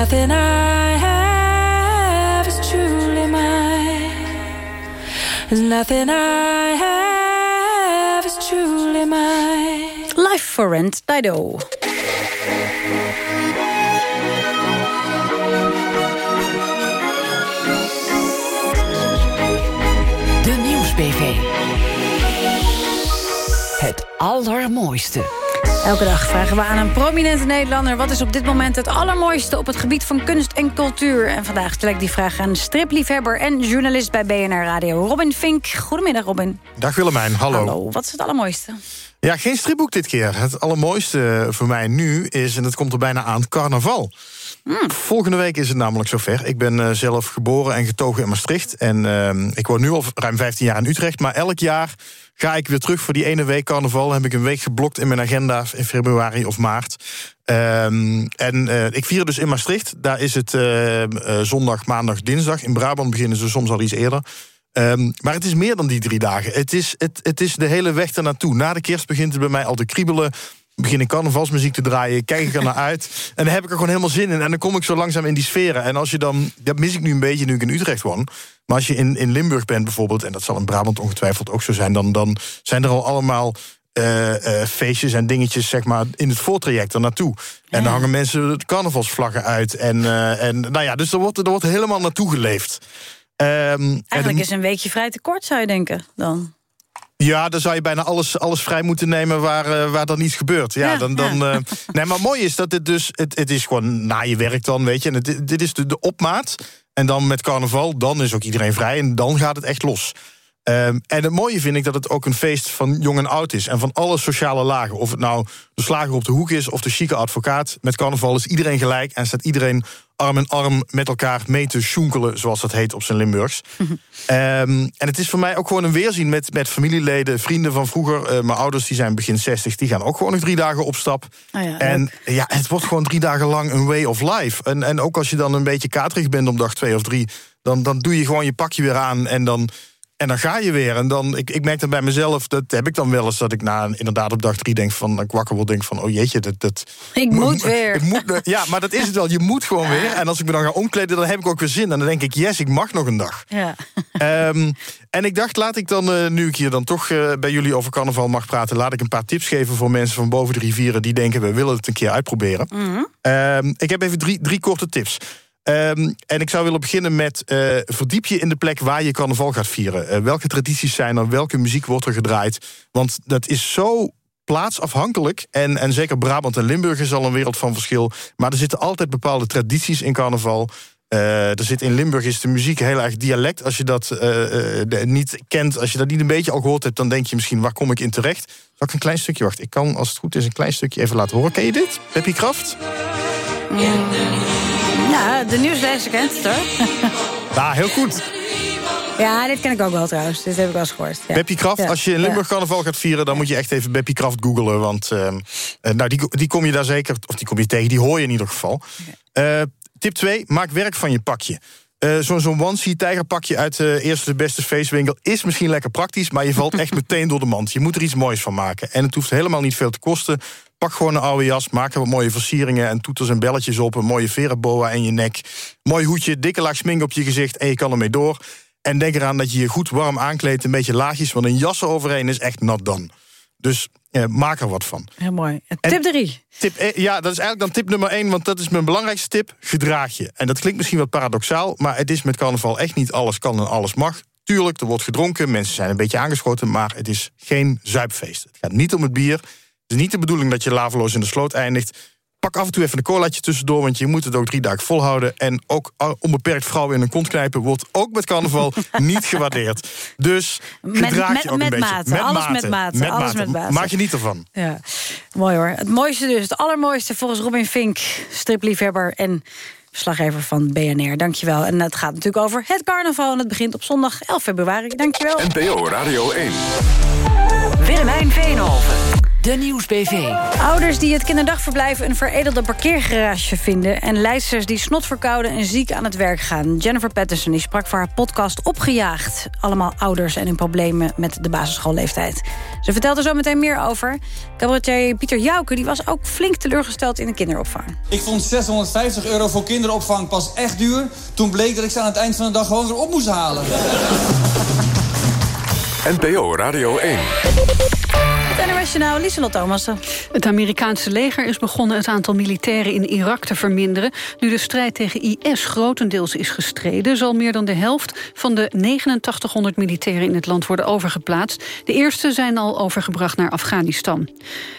Nothing I have is truly mine. There's nothing I have is truly mine. Life for Rent, Dido. De Nieuwsbv. Het allermooiste. Elke dag vragen we aan een prominente Nederlander... wat is op dit moment het allermooiste op het gebied van kunst en cultuur. En vandaag stel ik die vraag aan stripliefhebber en journalist bij BNR Radio... Robin Fink. Goedemiddag, Robin. Dag Willemijn, hallo. Hallo, wat is het allermooiste? Ja, geen stripboek dit keer. Het allermooiste voor mij nu is, en dat komt er bijna aan, carnaval. Volgende week is het namelijk zover. Ik ben eh, zelf geboren en getogen in Maastricht. En ehm, ik woon nu al ruim 15 jaar in Utrecht. Maar elk jaar ga ik weer terug voor die ene week carnaval. heb ik een week geblokt in mijn agenda in februari of maart. Ehm, en eh, ik vier dus in Maastricht. Daar is het ehm, eh, zondag, maandag, dinsdag. In Brabant beginnen ze soms al iets eerder. Maar het is meer dan die drie dagen. Het is, het, het is de hele weg ernaartoe. Na de kerst begint het bij mij al te kriebelen begin ik carnavalsmuziek te draaien, kijk ik er naar uit. En dan heb ik er gewoon helemaal zin in. En dan kom ik zo langzaam in die sferen. En als je dan, dat mis ik nu een beetje nu ik in Utrecht woon. Maar als je in, in Limburg bent bijvoorbeeld, en dat zal in Brabant ongetwijfeld ook zo zijn, dan, dan zijn er al allemaal uh, uh, feestjes en dingetjes zeg maar, in het voortraject er naartoe. En dan hangen mensen de carnavalsvlaggen uit. En, uh, en nou ja, dus er wordt, er wordt helemaal naartoe geleefd. Um, Eigenlijk is een weekje vrij te kort, zou je denken, dan. Ja, dan zou je bijna alles, alles vrij moeten nemen waar, uh, waar dan niets gebeurt. Ja, dan, dan, uh, nee, maar mooi is dat het dus... Het, het is gewoon na je werk dan, weet je. En het, dit is de, de opmaat. En dan met carnaval, dan is ook iedereen vrij. En dan gaat het echt los. Um, en het mooie vind ik dat het ook een feest van jong en oud is. En van alle sociale lagen. Of het nou de slager op de hoek is of de chique advocaat. Met carnaval is iedereen gelijk en staat iedereen arm in arm met elkaar mee te sjoenkelen, zoals dat heet op zijn Limburgs. um, en het is voor mij ook gewoon een weerzien met, met familieleden, vrienden van vroeger. Uh, mijn ouders die zijn begin 60, die gaan ook gewoon nog drie dagen op stap. Oh ja, en ja, het wordt gewoon drie dagen lang een way of life. En, en ook als je dan een beetje katerig bent om dag twee of drie, dan, dan doe je gewoon je pakje weer aan en dan en dan ga je weer. En dan, ik, ik merk dat bij mezelf, dat heb ik dan wel eens... dat ik na inderdaad op dag drie denk van... ik wakker word, denk van, oh jeetje, dat... dat ik moet weer. Ik moet, ja, maar dat is het wel. Je moet gewoon weer. En als ik me dan ga omkleden, dan heb ik ook weer zin. En dan denk ik, yes, ik mag nog een dag. Ja. Um, en ik dacht, laat ik dan, uh, nu ik hier dan toch uh, bij jullie over carnaval mag praten... laat ik een paar tips geven voor mensen van boven de rivieren... die denken, we willen het een keer uitproberen. Mm -hmm. um, ik heb even drie, drie korte tips. Um, en ik zou willen beginnen met uh, verdiep je in de plek waar je carnaval gaat vieren. Uh, welke tradities zijn er? Welke muziek wordt er gedraaid? Want dat is zo plaatsafhankelijk. En, en zeker Brabant en Limburg is al een wereld van verschil. Maar er zitten altijd bepaalde tradities in carnaval. Uh, er zit in Limburg is de muziek heel erg dialect. Als je dat niet kent, als je dat niet een beetje al gehoord hebt... dan denk je misschien, waar kom ik in terecht? Zal ik een klein stukje, wacht, ik kan als het goed is... een klein stukje even laten horen. Ken je dit? Peppy Kraft? Ja, de nieuwslezer kent het hoor. Ja, heel goed. Ja, dit ken ik ook wel trouwens. Dit heb ik wel eens gehoord. Ja. Beppie Kraft, Ja. als je in Limburg carnaval gaat vieren... dan moet je echt even Beppie Kraft googelen. Want ehm, eh, nou, die, die kom je daar zeker... of die kom je tegen, die hoor je in ieder geval. Eh, tip 2, maak werk van je pakje. Eh, Zo'n zo'n onesie tijgerpakje uit de eerste de beste feestwinkel... is misschien lekker praktisch, maar je valt echt meteen door de mand. Je moet er iets moois van maken. En het hoeft helemaal niet veel te kosten. Pak gewoon een oude jas, maak er wat mooie versieringen... en toeters en belletjes op, een mooie verenboa in je nek. Mooi hoedje, dikke laag smink op je gezicht... en je kan ermee door. En denk eraan dat je je goed warm aankleedt, een beetje laagjes... want een jas eroverheen is echt nat dan. Dus eh, maak er wat van. Heel mooi. En Tip 3. Tip, eh, ja, dat is eigenlijk dan tip nummer één, want dat is mijn belangrijkste tip. Gedraag je. En dat klinkt misschien wat paradoxaal, maar het is met carnaval echt niet alles kan en alles mag. Tuurlijk, er wordt gedronken, mensen zijn een beetje aangeschoten, maar het is geen zuipfeest. Het gaat niet om het bier. Het is niet de bedoeling dat je laveloos in de sloot eindigt. Pak af en toe even een colaatje tussendoor, want je moet het ook drie dagen volhouden. En ook ah, onbeperkt vrouwen in een kont knijpen wordt ook met carnaval niet gewaardeerd. Dus Met- gedraag met- je ook met een beetje. mate. Alles met mate. Alles met mate. Maak je niet ervan. Ja, mooi hoor. Het mooiste dus, het allermooiste volgens Robin Fink, stripliefhebber en verslaggever van BNR. Dankjewel. En het gaat natuurlijk over het carnaval en het begint op zondag 11 februari. Dankjewel. NPO Radio 1. Willemijn Veenhoven. De Nieuwsbv. Ouders die het kinderdagverblijf een veredelde parkeergarage vinden... en leidsters die snotverkouden en ziek aan het werk gaan. Jennifer Patterson die sprak voor haar podcast Opgejaagd. Allemaal ouders en hun problemen met de basisschoolleeftijd. Ze vertelt er zo meteen meer over. Cabaretier Pieter Jouke die was ook flink teleurgesteld in de kinderopvang. Ik vond 650 euro voor kinderopvang pas echt duur. Toen bleek dat ik ze aan het eind van de dag gewoon weer op moest halen. NPO Radio 1. Journaal, Lieselot Thomassen. Het Amerikaanse leger is begonnen het aantal militairen in Irak te verminderen. Nu de strijd tegen IS grotendeels is gestreden... zal meer dan de helft van de 8900 militairen in het land worden overgeplaatst. De eerste zijn al overgebracht naar Afghanistan.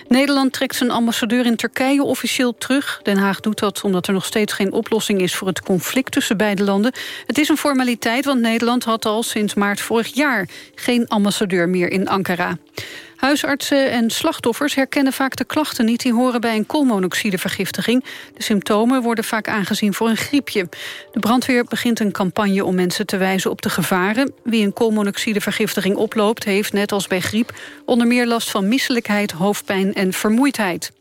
Nederland trekt zijn ambassadeur in Turkije officieel terug. Den Haag doet dat omdat er nog steeds geen oplossing is... voor het conflict tussen beide landen. Het is een formaliteit, want Nederland had al sinds maart vorig jaar... geen ambassadeur meer in Ankara. Huisartsen en slachtoffers herkennen vaak de klachten niet... die horen bij een koolmonoxidevergiftiging. De symptomen worden vaak aangezien voor een griepje. De brandweer begint een campagne om mensen te wijzen op de gevaren. Wie een koolmonoxidevergiftiging oploopt... heeft, net als bij griep, onder meer last van misselijkheid, hoofdpijn en vermoeidheid.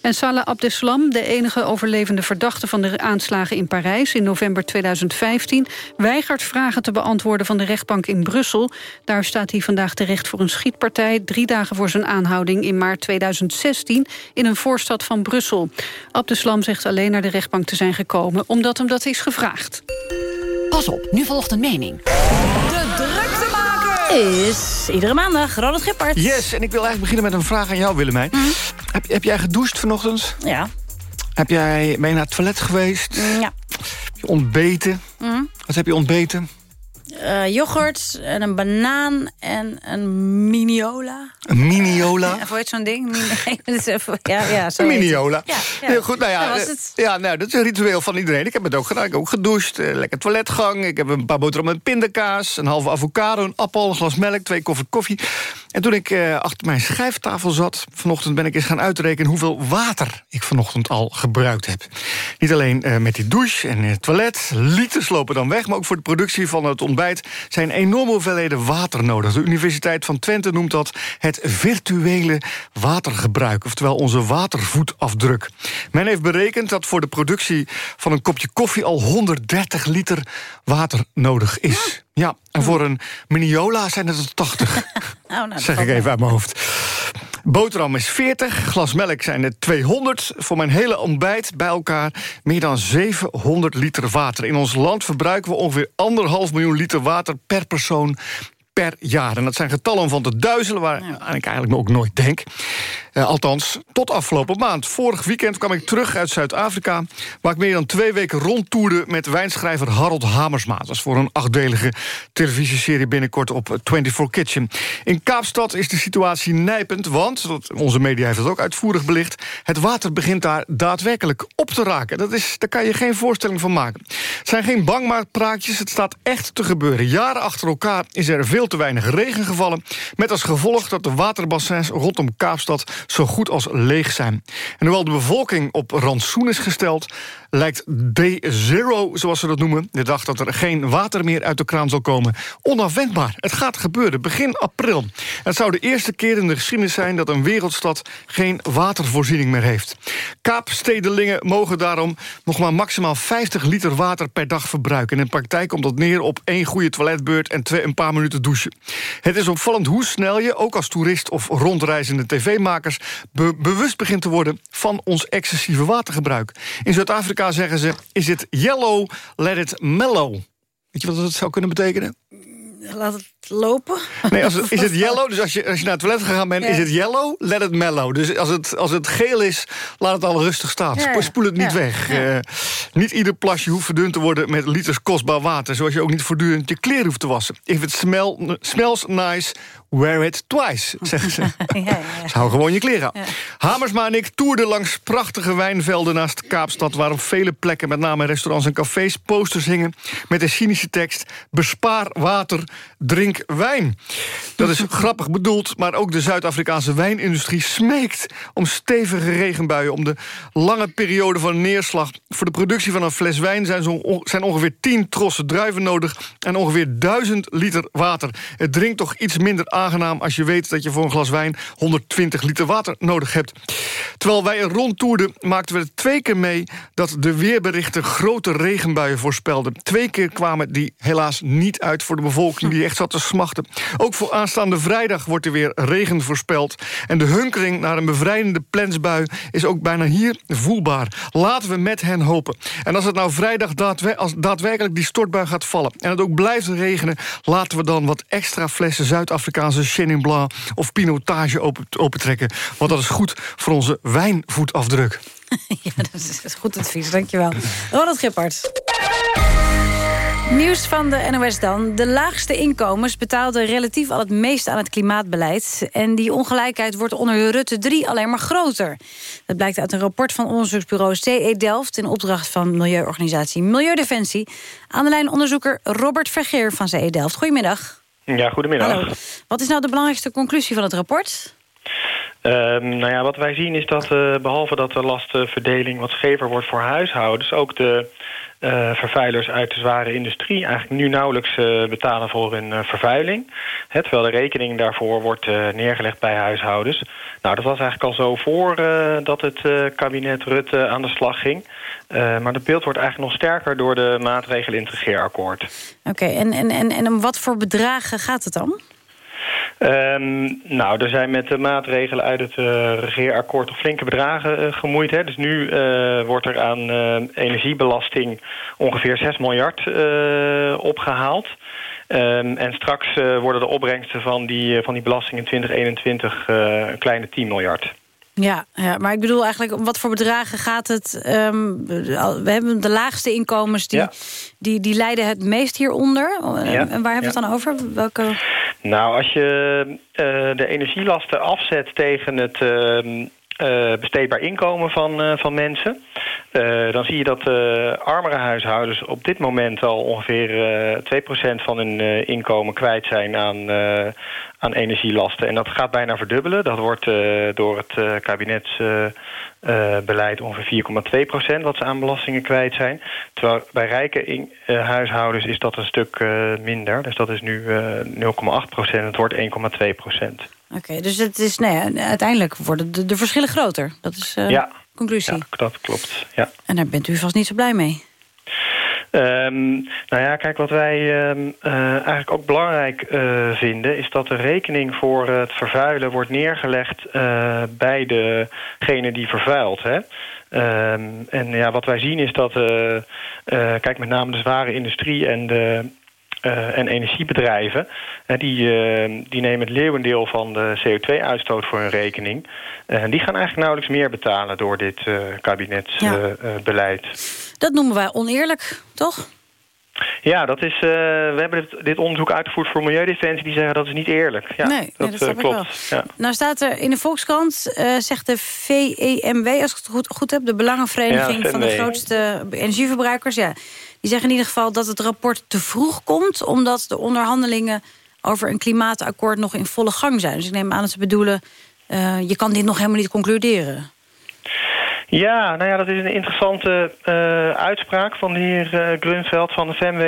En Salah Abdeslam, de enige overlevende verdachte van de aanslagen in Parijs in november 2015, weigert vragen te beantwoorden van de rechtbank in Brussel. Daar staat hij vandaag terecht voor een schietpartij, drie dagen voor zijn aanhouding in maart 2016 in een voorstad van Brussel. Abdeslam zegt alleen naar de rechtbank te zijn gekomen omdat hem dat is gevraagd. Pas op, nu volgt een mening. Is iedere maandag Ronald Gippert. Yes, en ik wil eigenlijk beginnen met een vraag aan jou, Willemijn. Heb, heb jij gedoucht vanochtend? Ja. Heb jij, ben je naar het toilet geweest? Ja. Heb je ontbeten? Mhm. Wat heb je ontbeten? Eh, yoghurt en een banaan en een miniola. Een miniola? Ja, hoe heet zo'n ding? Ja, ja, zo het. miniola. Ja, goed, nou ja, Dat eh, het. ja nou, dat is een ritueel van iedereen. Ik heb het ook gedaan. Ik heb ook gedoucht, eh, lekker toiletgang. Ik heb een paar boterhammen met pindakaas, een halve avocado, een appel, een glas melk, twee koffer koffie. En toen ik eh, achter mijn schrijftafel zat, vanochtend ben ik eens gaan uitrekenen hoeveel water ik vanochtend al gebruikt heb. Niet alleen eh, met die douche en het toilet, liters lopen dan weg, maar ook voor de productie van het ontbijt zijn enorme hoeveelheden water nodig. De Universiteit van Twente noemt dat het virtuele watergebruik, oftewel onze watervoetafdruk. Men heeft berekend dat voor de productie van een kopje koffie al 130 liter water nodig is. Ja, en voor een miniola zijn het er 80. Oh, nou, dat zeg ik even uit mijn hoofd. Boterham is 40, glas melk zijn er 200. Voor mijn hele ontbijt bij elkaar meer dan 700 liter water. In ons land verbruiken we ongeveer anderhalf miljoen liter water per persoon per jaar. En dat zijn getallen van te duizelen waar ik eigenlijk ook nooit denk. Eh, althans, tot afgelopen maand. Vorig weekend kwam ik terug uit Zuid-Afrika... waar ik meer dan twee weken rondtoerde met wijnschrijver Harold Hamersma. Dat is voor een achtdelige televisieserie binnenkort op eh, 24 Kitchen. In Kaapstad is de situatie nijpend, want... onze media heeft het ook uitvoerig belicht... het water begint daar daadwerkelijk op te raken. Dat is, daar kan je geen voorstelling van maken. Het zijn geen bangmaakpraatjes, het staat echt te gebeuren. Jaren achter elkaar is er veel te weinig regen gevallen... met als gevolg dat de waterbassins rondom Kaapstad zo goed als leeg zijn. En hoewel de bevolking op rantsoen is gesteld... lijkt day zero, zoals ze dat noemen... de dag dat er geen water meer uit de kraan zal komen... onafwendbaar. Het gaat gebeuren, begin april. Het zou de eerste keer in de geschiedenis zijn... dat een wereldstad geen watervoorziening meer heeft. Kaapstedelingen mogen daarom nog maar maximaal 50 liter water per dag verbruiken. In de praktijk komt dat neer op één goede toiletbeurt... en twee, een paar minuten douchen. Het is opvallend hoe snel je, ook als toerist of rondreizende tv-makers... be- bewust begint te worden van ons excessieve watergebruik. In Zuid-Afrika zeggen ze, is it yellow, let it mellow. Weet je wat dat zou kunnen betekenen? Laat het lopen. Nee, als het, is het yellow, dus als je, als je naar het toilet gegaan bent... Ja. is het yellow, let it mellow. Dus als het, als het geel is, laat het al rustig staan. Ja, Spo- ja. Spoel het niet Ja, weg. Eh, niet ieder plasje hoeft verdund te worden met liters kostbaar water... zoals je ook niet voortdurend je kleren hoeft te wassen. If it smell, smells nice, wear it twice, zeggen ze. Dus hou gewoon je kleren aan. Hamersma en ik toerden langs prachtige wijnvelden naast Kaapstad... waar op vele plekken, met name restaurants en cafés... posters hingen met de cynische tekst... bespaar water, drink wijn. Dat is grappig bedoeld, maar ook de Zuid-Afrikaanse wijnindustrie... smeekt om stevige regenbuien, om de lange periode van neerslag. Voor de productie van een fles wijn zijn, zo, zijn ongeveer 10 trossen druiven nodig... en ongeveer 1000 liter water. Het drinkt toch iets minder aangenaam als je weet dat je voor een glas wijn 120 liter water nodig hebt. Terwijl wij er rondtoerden, maakten we het twee keer mee dat de weerberichten grote regenbuien voorspelden. Twee keer kwamen die helaas niet uit voor de bevolking die echt zat te smachten. Ook voor aanstaande vrijdag wordt er weer regen voorspeld. En de hunkering naar een bevrijdende plensbui is ook bijna hier voelbaar. Laten we met hen hopen. En als het nou vrijdag daadwerkelijk die stortbui gaat vallen... en het ook blijft regenen, laten we dan wat extra flessen Zuid-Afrikaanse Chenin Blanc of Pinotage open, opentrekken. Want dat is goed voor onze wijnvoetafdruk. Ja, dat is, goed advies, dankjewel. Ronald Gippert. Nieuws van de NOS dan. De laagste inkomens betaalden relatief al het meest aan het klimaatbeleid. En die ongelijkheid wordt onder Rutte 3 alleen maar groter. Dat blijkt uit een rapport van onderzoeksbureau CE Delft... in opdracht van milieuorganisatie Milieudefensie. Aan de lijn onderzoeker Robert Vergeer van CE Delft. Goedemiddag. Ja, goedemiddag. Hallo. Wat is nou de belangrijkste conclusie van het rapport? Ehm, nou ja, wat wij zien is dat uh, behalve dat de lastenverdeling wat schever wordt voor huishoudens... ook de uh, vervuilers uit de zware industrie eigenlijk nu nauwelijks uh, betalen voor hun vervuiling. Hè, terwijl de rekening daarvoor wordt neergelegd bij huishoudens. Nou, dat was eigenlijk al zo voor dat het kabinet Rutte aan de slag ging. Maar het beeld wordt eigenlijk nog sterker door de maatregelen in het regeerakkoord. Oké, okay, en, en, en, en om wat voor bedragen gaat het dan? Um, nou, er zijn met de maatregelen uit het uh, regeerakkoord nog flinke bedragen uh, gemoeid. Hè. Dus nu uh, wordt er aan energiebelasting ongeveer 6 miljard opgehaald. Um, en straks worden de opbrengsten van die, van die belasting in 2021 een kleine 10 miljard. Ja, ja, maar ik bedoel eigenlijk, om wat voor bedragen gaat het? Um, we hebben de laagste inkomens, die, ja. die, die lijden het meest hieronder. Ja. En waar hebben we het dan over? Welke... Nou, als je uh, de energielasten afzet tegen het... Uh, uh, besteedbaar inkomen van, uh, van mensen. Uh, dan zie je dat armere huishoudens op dit moment al ongeveer 2% van hun inkomen kwijt zijn aan, aan energielasten. En dat gaat bijna verdubbelen. Dat wordt door het kabinetsbeleid ongeveer 4,2% wat ze aan belastingen kwijt zijn. Terwijl bij rijke huishoudens is dat een stuk minder. Dus dat is nu 0,8%. Het wordt 1,2%. Oké, okay, dus het is, nee, nou uiteindelijk worden de, de verschillen groter. Dat is uh, ja. conclusie. Ja, dat klopt. Ja. En daar bent u vast niet zo blij mee. Um, nou ja, kijk, wat wij um, uh, eigenlijk ook belangrijk uh, vinden... is dat de rekening voor het vervuilen wordt neergelegd... Bij degene die vervuilt. Hè? Um, en ja, wat wij zien is dat... kijk, met name de zware industrie en de uh, en energiebedrijven... Die, uh, die nemen het leeuwendeel van de CO2-uitstoot voor hun rekening. En die gaan eigenlijk nauwelijks meer betalen door dit kabinetsbeleid. Ja. dat noemen wij oneerlijk, toch? Ja, dat is, we hebben dit, dit, onderzoek uitgevoerd voor Milieudefensie. Die zeggen dat is niet eerlijk. Ja, nee, dat, nee, dat klopt. Ja. Nou staat er in de Volkskrant, zegt de VEMW... als ik het goed, goed heb, de Belangenvereniging ja, van de grootste energieverbruikers... Ja, die zeggen in ieder geval dat het rapport te vroeg komt... omdat de onderhandelingen over een klimaatakkoord nog in volle gang zijn. Dus ik neem aan dat ze bedoelen... Uh, je kan dit nog helemaal niet concluderen. Ja, nou ja, dat is een interessante uh, uitspraak van de heer uh, Grunveld van de FMW.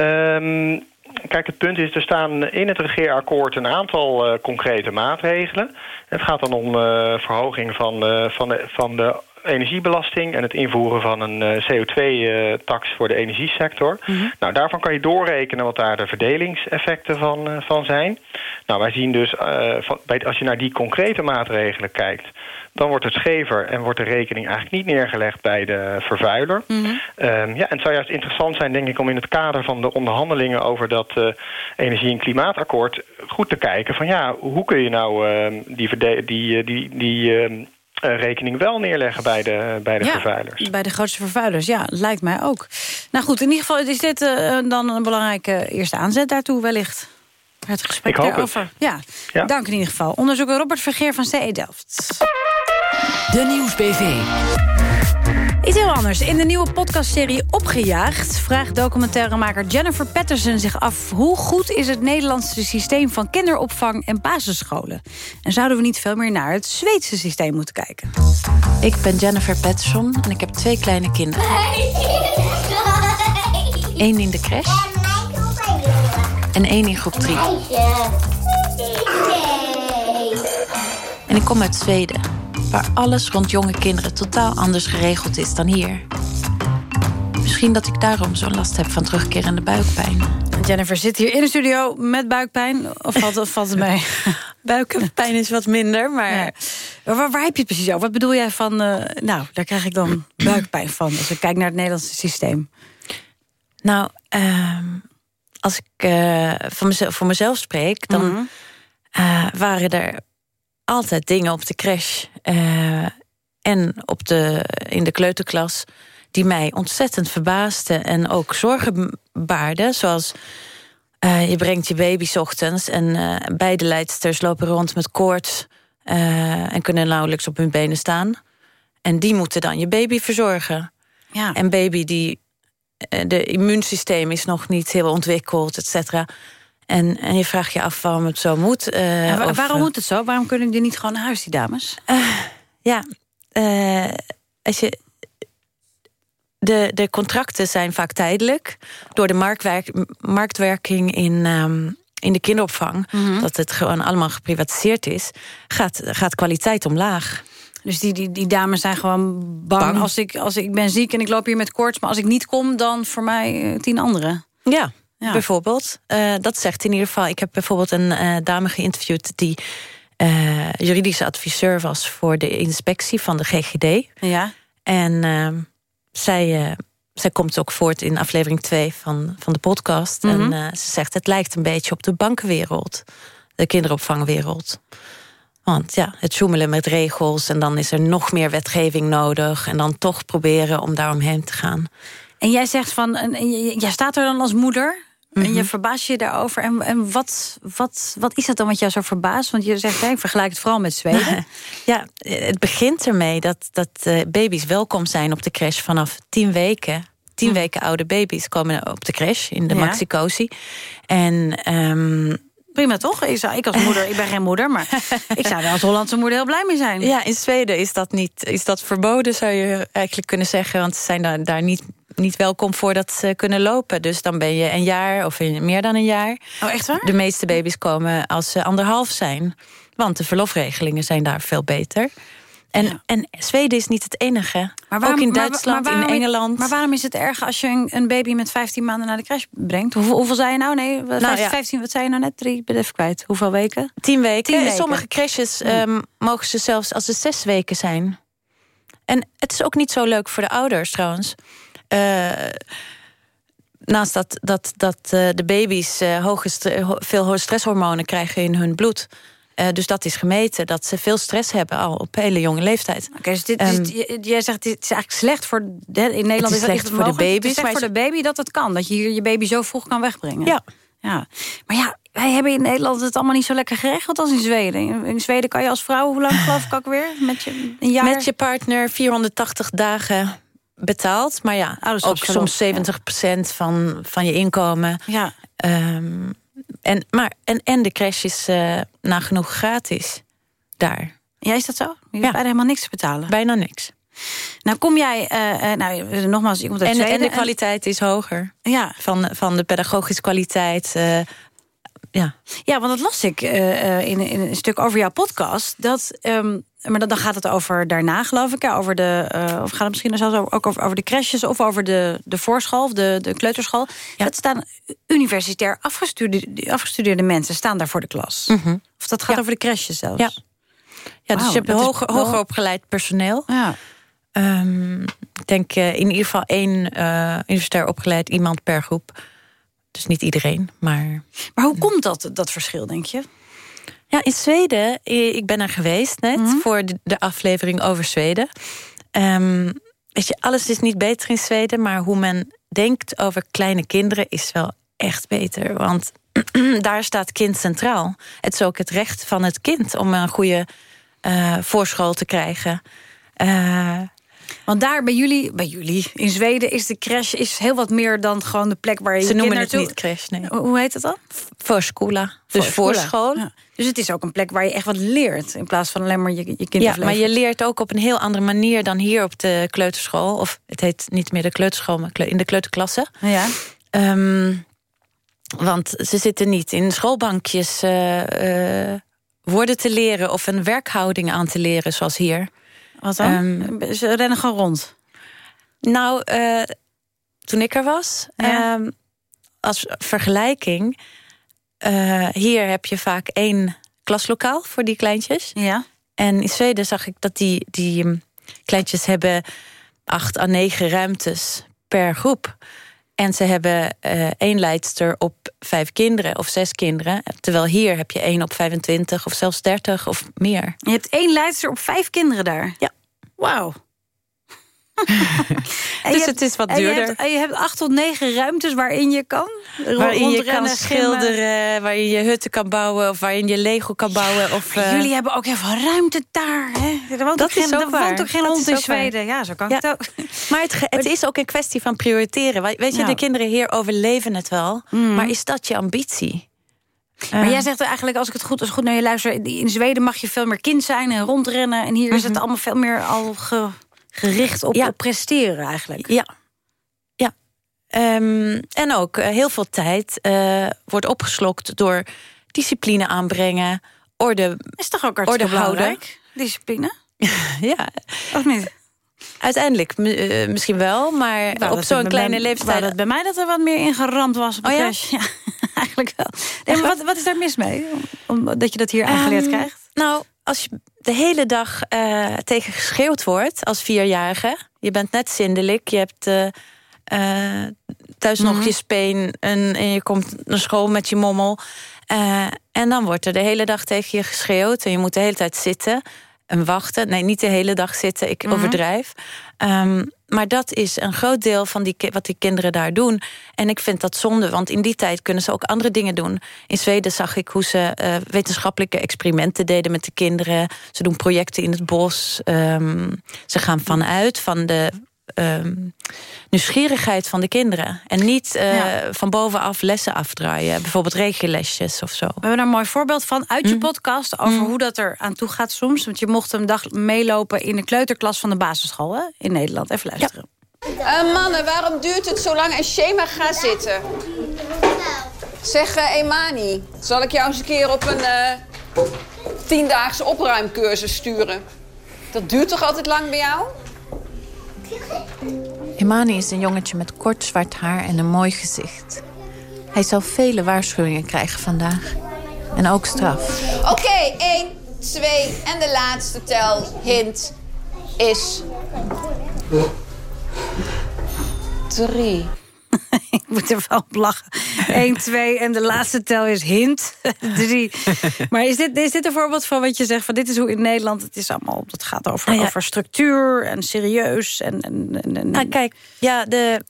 Um, kijk, het punt is, er staan in het regeerakkoord een aantal concrete maatregelen. Het gaat dan om verhoging van, van, de, van de energiebelasting en het invoeren van een uh, CO2-tax voor de energiesector. Mm -hmm. Nou, daarvan kan je doorrekenen wat daar de verdelingseffecten van, uh, van zijn. Nou, wij zien dus, uh, van, bij, als je naar die concrete maatregelen kijkt... dan wordt het schever en wordt de rekening eigenlijk niet neergelegd bij de vervuiler. Mm -hmm. um, ja, en het zou juist interessant zijn, denk ik, om in het kader van de onderhandelingen... over dat energie- en klimaatakkoord goed te kijken van... ja, hoe kun je nou die, die, die, die, die uh, rekening wel neerleggen bij de, bij de ja, vervuilers. bij de grootste vervuilers, ja, lijkt mij ook. Nou goed, in ieder geval is dit uh, dan een belangrijke eerste aanzet daartoe wellicht. Het gesprek Ik hoop daarover. Het. Ja, ja, dank in ieder geval. Onderzoeker Robert Vergeer van CE Delft. De Nieuwsbv. Iets heel anders. In de nieuwe podcastserie Opgejaagd... vraagt documentairemaker Jennifer Patterson zich af... hoe goed is het Nederlandse systeem van kinderopvang en basisscholen? En zouden we niet veel meer naar het Zweedse systeem moeten kijken? Ik ben Jennifer Patterson en ik heb twee kleine kinderen. Eén in de crash en één in groep 3. En ik kom uit Zweden waar alles rond jonge kinderen totaal anders geregeld is dan hier. Misschien dat ik daarom zo'n last heb van terugkerende buikpijn. Jennifer zit hier in de studio met buikpijn. Of valt, of valt het mee? Buikpijn is wat minder, maar... Ja. Waar, waar, heb je het precies over? Wat bedoel jij van... Uh, nou, daar krijg ik dan buikpijn van... als ik kijk naar het Nederlandse systeem. Nou, uh, als ik uh, voor, mezelf, voor mezelf spreek... dan mm -hmm. waren er altijd dingen op de crash uh, en op de, in de kleuterklas... die mij ontzettend verbaasden en ook zorgen baarden. Zoals uh, je brengt je baby s ochtends... en uh, beide leidsters lopen rond met koorts... en kunnen nauwelijks op hun benen staan. En die moeten dan je baby verzorgen. Ja. En baby die... de immuunsysteem is nog niet heel ontwikkeld, et cetera... En, en je vraagt je af waarom het zo moet. Uh, ja, of, waarom moet het zo? Waarom kunnen die niet gewoon naar huis, die dames? ja, als je de, de contracten zijn vaak tijdelijk. Door de marktwerk, marktwerking in, um, in de kinderopvang... Mm -hmm. dat het gewoon allemaal geprivatiseerd is... gaat, gaat kwaliteit omlaag. Dus die, die, die dames zijn gewoon bang, bang. Als, ik, als ik ben ziek en ik loop hier met koorts... maar als ik niet kom, dan voor mij tien anderen. Ja, ja. bijvoorbeeld. Uh, dat zegt in ieder geval... Ik heb bijvoorbeeld een uh, dame geïnterviewd... die uh, juridische adviseur was voor de inspectie van de GGD. Ja. En ehm, zij, zij komt ook voort in aflevering 2 van, van de podcast. Mm -hmm. En uh, ze zegt, het lijkt een beetje op de bankenwereld. De kinderopvangwereld. Want ja, het zoemelen met regels... en dan is er nog meer wetgeving nodig... en dan toch proberen om daaromheen te gaan. En jij zegt van, jij staat er dan als moeder... En je verbaast je daarover. En, en wat, wat, wat is dat dan wat jou zo verbaast? Want je zegt, ik vergelijk het vooral met Zweden. ja, het begint ermee dat, dat uh, baby's welkom zijn op de crash vanaf tien weken. Tien hm. weken oude baby's komen op de crash in de ja. Maxicosi. En... Um, Prima toch? Ik, zou, ik als moeder, ik ben geen moeder, maar ik zou er als Hollandse moeder heel blij mee zijn. Ja, in Zweden is dat niet is dat verboden, zou je eigenlijk kunnen zeggen. Want ze zijn daar, daar niet niet welkom voordat ze kunnen lopen. Dus dan ben je een jaar of meer dan een jaar. Oh, echt waar? De meeste baby's komen als ze anderhalf zijn. Want de verlofregelingen zijn daar veel beter. En, ja. en Zweden is niet het enige. Maar waarom, Ook in Duitsland, maar, maar in Engeland. Maar waarom is het erg als je een, een, baby met 15 maanden naar de crash brengt? Hoeveel, hoeveel zei je nou? Nee, 15, nou, ja. 15, wat zei je nou net? Drie, ben even kwijt. Hoeveel weken? Tien weken. Tien weken. Sommige crashes um, mogen ze zelfs als ze zes weken zijn. En het is ook niet zo leuk voor de ouders trouwens. Uh, naast dat, dat, dat uh, de baby's uh, hoge veel stresshormonen krijgen in hun bloed. dus dat is gemeten, dat ze veel stress hebben al op hele jonge leeftijd. Oké, okay, dus dit, um, dus jij zegt het is eigenlijk slecht voor... De, in Nederland is het slecht is voor de baby's. Het is slecht voor de baby dat het kan, dat je hier je baby zo vroeg kan wegbrengen. Ja. ja. Maar ja, wij hebben in Nederland het allemaal niet zo lekker geregeld als in Zweden. In Zweden kan je als vrouw, hoe lang geloof ik ook weer? Met je, een jaar? Met je partner 480 dagen betaald. Maar ja, ook soms 70 ja. van, van je inkomen. Ja. Um, en, maar, en, en de crash is uh, nagenoeg gratis daar. Ja, is dat zo? Je hoeft ja. bijna helemaal niks te betalen? Bijna niks. Nou, kom jij, uh, uh, nou, nogmaals, iemand uit en. En de kwaliteit is hoger. Ja. Van, van de pedagogische kwaliteit. Uh, ja. ja, want dat las ik in, in een stuk over jouw podcast. Dat um, maar dan gaat het over daarna, geloof ik. Ja, over de, uh, of gaat het misschien zelfs ook over, over de crashes... of over de, de voorschool of de, de kleuterschool. Ja. Dat staan universitair afgestudeerde, afgestudeerde mensen... staan daar voor de klas. Mm -hmm. Of dat gaat ja. over de crashes zelfs. Ja, ja dus je hebt hoger, hoger opgeleid personeel. Ja. Um, ik denk uh, in ieder geval één universitair opgeleid iemand per groep. Dus niet iedereen, maar... Maar hoe komt dat, dat verschil, denk je? Ja, in Zweden, ik ben er geweest net... Mm -hmm. voor de, de, aflevering over Zweden. Um, weet je, alles is niet beter in Zweden... maar hoe men denkt over kleine kinderen is wel echt beter. Want daar staat kind centraal. Het is ook het recht van het kind om een goede uh, voorschool te krijgen. Uh, want daar bij jullie, bij jullie, in Zweden is de crash is heel wat meer dan gewoon de plek waar je Ze noemen het niet crash, nee. Hoe heet het dan? Voorskola. Dus voorschool. Ja. Dus het is ook een plek waar je echt wat leert... in plaats van alleen maar je, je kind Ja, maar je leert ook op een heel andere manier dan hier op de kleuterschool. Of het heet niet meer de kleuterschool, maar in de kleuterklasse. Ja. Um, want ze zitten niet in schoolbankjes uh, uh, woorden te leren... of een werkhouding aan te leren, zoals hier. Wat dan? Um, Ze rennen gewoon rond. Nou, uh, toen ik er was, ja. um, als vergelijking... Uh, hier heb je vaak één klaslokaal voor die kleintjes. Ja. En in Zweden zag ik dat die, die um, kleintjes hebben acht à negen ruimtes per groep. En ze hebben uh, één leidster op vijf kinderen of zes kinderen. Terwijl hier heb je één op 25 of zelfs 30 of meer. Je hebt één leidster op vijf kinderen daar? Ja. Wauw. dus het is wat duurder. Je, hebt, je hebt acht tot negen ruimtes waarin je kan Waarin je kan schilderen, waarin je hutten kan bouwen... of waarin je Lego kan bouwen. Of, uh... Jullie hebben ook heel veel ruimte daar. Hè? Er woont dat ook geen, is ook woont ook geen hond in Zweden. Ja, zo kan ja. het ook. Maar het, het, is ook een kwestie van prioriteren. Weet je, ja. de kinderen hier overleven het wel. Mm. Maar is dat je ambitie? Maar jij zegt eigenlijk, als ik het goed, als goed naar je luister... in Zweden mag je veel meer kind zijn en rondrennen... en hier is het Mhm. allemaal veel meer al ge- gericht op, op presteren eigenlijk. Ja. ja. Ehm, en ook eh, heel veel tijd eh, wordt opgeslokt door discipline aanbrengen, orde, is toch ook orde houden. discipline? ja. Of niet? Uiteindelijk eh, misschien wel, maar op zo'n kleine leeftijd... dat bij mij dat er wat meer ingeramd was op Oh ja? Ja, eigenlijk wel. Nee, maar wat, wat is daar mis mee? Om, om- dat je dat hier aangeleerd Ehm, krijgt? Nou, als je de hele dag eh, tegen geschreeuwd wordt als vierjarige... je bent net zindelijk, je hebt eh, eh, thuis nog Mhm. je speen... En, en je komt naar school met je mommel. En dan wordt er de hele dag tegen je geschreeuwd... en je moet de hele tijd zitten en wachten. Nee, niet de hele dag zitten, ik Mhm. overdrijf. Ehm, maar dat is een groot deel van die, wat die kinderen daar doen. En ik vind dat zonde, want in die tijd kunnen ze ook andere dingen doen. In Zweden zag ik hoe ze eh, wetenschappelijke experimenten deden met de kinderen. Ze doen projecten in het bos. Ehm, ze gaan vanuit van de ehm, nieuwsgierigheid van de kinderen. En niet eh, Ja. van bovenaf lessen afdraaien. Bijvoorbeeld regiolesjes of zo. We hebben daar een mooi voorbeeld van uit Mhm. je podcast... over hoe dat er aan toe gaat soms. Want je mocht een dag meelopen in de kleuterklas van de basisschool hè? in Nederland. Even luisteren. Eh, mannen, waarom duurt het zo lang? En Shema, ga zitten. Zeg, eh, Emani, zal ik jou eens een keer op een eh, tiendaagse opruimcursus sturen? Dat duurt toch altijd lang bij jou? Imani is een jongetje met kort zwart haar en een mooi gezicht. Hij zal vele waarschuwingen krijgen vandaag. En ook straf. Oké, okay, 1, 2 en de laatste tel. Hint is... 3. moet er wel op lachen. 1, 2 en de laatste tel is hint. 3. Maar is dit, is dit een voorbeeld van wat je zegt? Van dit is hoe in Nederland het is allemaal. Het gaat over, Ah, ja. over structuur en serieus. En, en, en, en- Nou, kijk, ja, de,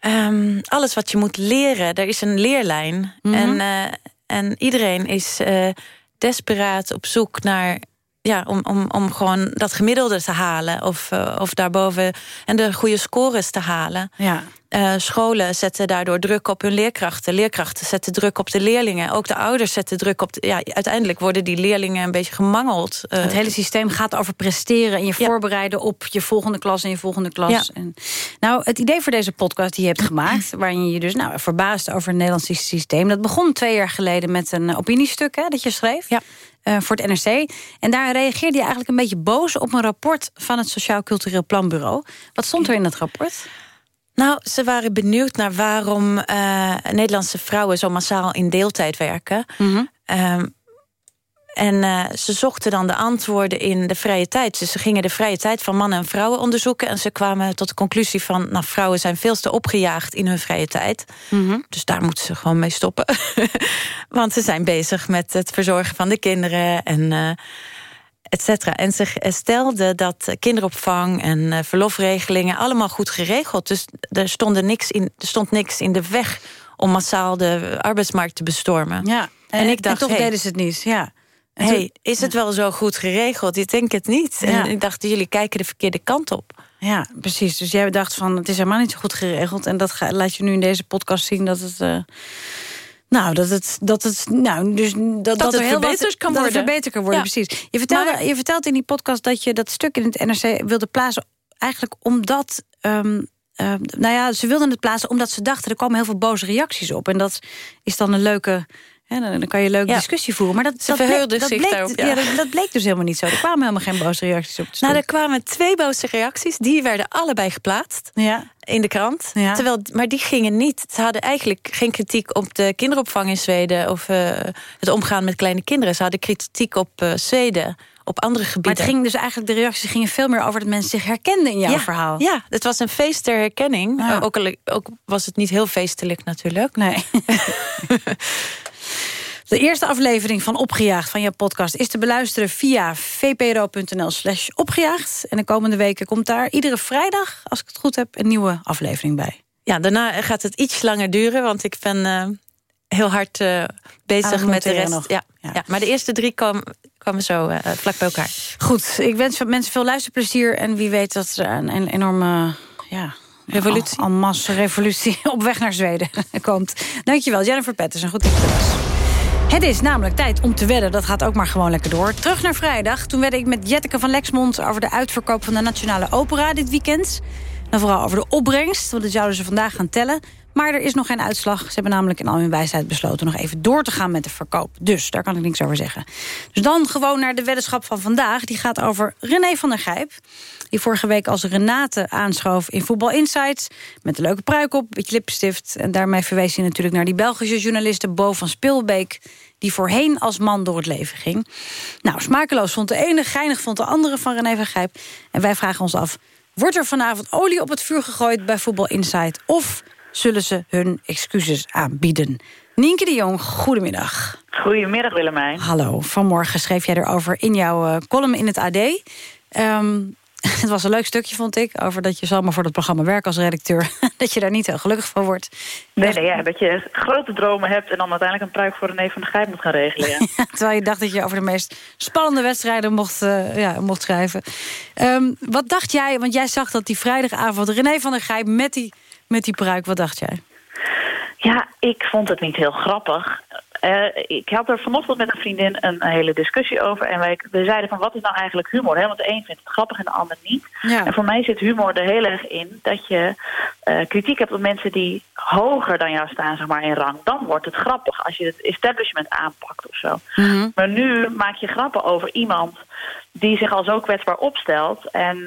ehm, alles wat je moet leren, er is een leerlijn. Mhm. en, eh, en iedereen is eh, desperaat op zoek naar... Ja, om, om, om gewoon dat gemiddelde te halen. Of, eh, of daarboven. En de goede scores te halen. Ja. Eh, scholen zetten daardoor druk op hun leerkrachten. Leerkrachten zetten druk op de leerlingen. Ook de ouders zetten druk op... De, ja, uiteindelijk worden die leerlingen een beetje gemangeld. eh, Het hele systeem gaat over presteren en je voorbereiden op je volgende klas en je volgende klas. Ja. En, nou, het idee voor deze podcast die je hebt gemaakt, waarin je je dus nou, verbaast over het Nederlandse systeem, dat begon twee jaar geleden met een opiniestuk hè, dat je schreef. eh, voor het NRC. En daar reageerde je eigenlijk een beetje boos op een rapport van het Sociaal Cultureel Planbureau. Wat stond er in dat rapport? Nou, ze waren benieuwd naar waarom eh, Nederlandse vrouwen zo massaal in deeltijd werken. Ehm, en eh, ze zochten dan de antwoorden in de vrije tijd. Dus ze gingen de vrije tijd van mannen en vrouwen onderzoeken. En ze kwamen tot de conclusie van... nou, vrouwen zijn veel te opgejaagd in hun vrije tijd. Dus daar moeten ze gewoon mee stoppen. Want ze zijn bezig met het verzorgen van de kinderen en... eh et cetera. En ze stelden dat kinderopvang en eh, verlofregelingen allemaal goed geregeld. Dus er, stonden niks in, er stond niks in de weg om massaal de arbeidsmarkt te bestormen. Ja, en, ik dacht, toch hey, deden ze het niet. Ja. Hey, toen- is het wel zo goed geregeld? Ik denk het niet. Ja. En ik dacht, jullie kijken de verkeerde kant op. Ja, precies. Dus jij dacht van, het is helemaal niet zo goed geregeld. En dat ga- laat je nu in deze podcast zien dat het... eh, nou, dat het, dat het, nou, dus dat, dat, het er heel verbeterd wat, kan dat worden. Het verbeterd kan worden, Ja. precies. Je vertelde, Maar- je vertelt in die podcast dat je dat stuk in het NRC wilde plaatsen... eigenlijk omdat... ehm, ehm, nou ja, ze wilden het plaatsen omdat ze dachten... er komen heel veel boze reacties op. En dat is dan een leuke... Hè, dan kan je leuke Ja. discussie voeren. Maar dat, Ze dat bleek- dat zich bleek, daarop, ja. dat, dat bleek dus helemaal niet zo. Er kwamen helemaal geen boze reacties op. Nou, er kwamen twee boze reacties. Die werden allebei geplaatst ja. in de krant. Terwijl, maar die gingen niet. Ze hadden eigenlijk geen kritiek op de kinderopvang in Zweden... of eh, het omgaan met kleine kinderen. Ze hadden kritiek op eh, Zweden, op andere Maar gebieden. het ging dus eigenlijk, de reacties gingen veel meer over dat mensen zich herkenden in jouw ja, verhaal. Ja, het was een feest ter herkenning. Ja. Eh, ook, al, ook was het niet heel feestelijk natuurlijk. Nee. De eerste aflevering van Opgejaagd van jouw podcast is te beluisteren via vpro.nl slash opgejaagd. En de komende weken komt daar iedere vrijdag, als ik het goed heb, een nieuwe aflevering bij. Ja, daarna gaat het iets langer duren, want ik ben eh, heel hard eh, bezig met de rest. nog. Ja, ja. maar de eerste drie komen, komen zo eh, vlak bij elkaar. Goed, ik wens mensen veel luisterplezier. En wie weet dat er een, een enorme ja, revolutie. Masse revolutie op weg naar Zweden komt. Dankjewel, Jennifer Patterson. Goed dat je. Het is namelijk tijd om te wedden. Dat gaat ook maar gewoon lekker door. Terug naar vrijdag. Toen wedde ik met Jetteke van Lexmond... over de uitverkoop van de Nationale Opera dit weekend. Dan vooral over de opbrengst, want dat zouden ze vandaag gaan tellen. Maar er is nog geen uitslag. Ze hebben namelijk in al hun wijsheid besloten... nog even door te gaan met de verkoop. Dus daar kan ik niks over zeggen. Dus dan gewoon naar de weddenschap van vandaag. Die gaat over René van der Gijp. Die vorige week als Renate aanschoof in Voetbal Insights. Met een leuke pruik op, beetje lipstift. En daarmee verwees hij natuurlijk naar die Belgische journaliste Bo van Spilbeek die voorheen als man door het leven ging. Nou, smakeloos vond de ene, geinig vond de andere van René van Gijp. En wij vragen ons af, wordt er vanavond olie op het vuur gegooid bij Voetbal Insight? Of zullen ze hun excuses aanbieden? Nienke de Jong, goedemiddag. Goedemiddag Willemijn. Hallo, vanmorgen schreef jij erover in jouw uh, column in het AD. Um, het was een leuk stukje, vond ik. Over dat je zomaar voor het programma werkt als redacteur. dat je daar niet heel gelukkig van wordt. Nee, nee ja, dat je grote dromen hebt... en dan uiteindelijk een pruik voor René van de Gijp moet gaan regelen. Ja. terwijl je dacht dat je over de meest spannende wedstrijden mocht, uh, ja, mocht schrijven. Um, wat dacht jij, want jij zag dat die vrijdagavond... René van der Gijp met die, met die pruik, wat dacht jij? Ja, ik vond het niet heel grappig. Uh, ik had er vanochtend met een vriendin een, hele discussie over. En wij, we zeiden van wat is nou eigenlijk humor? Hè? Want de een vindt het grappig en de ander niet. Ja. En voor mij zit humor er heel erg in dat je uh, kritiek hebt op mensen die hoger dan jou staan zeg maar, in rang. Dan wordt het grappig als je het establishment aanpakt of zo. Mm -hmm. Maar nu maak je grappen over iemand die zich al zo kwetsbaar opstelt... en uh,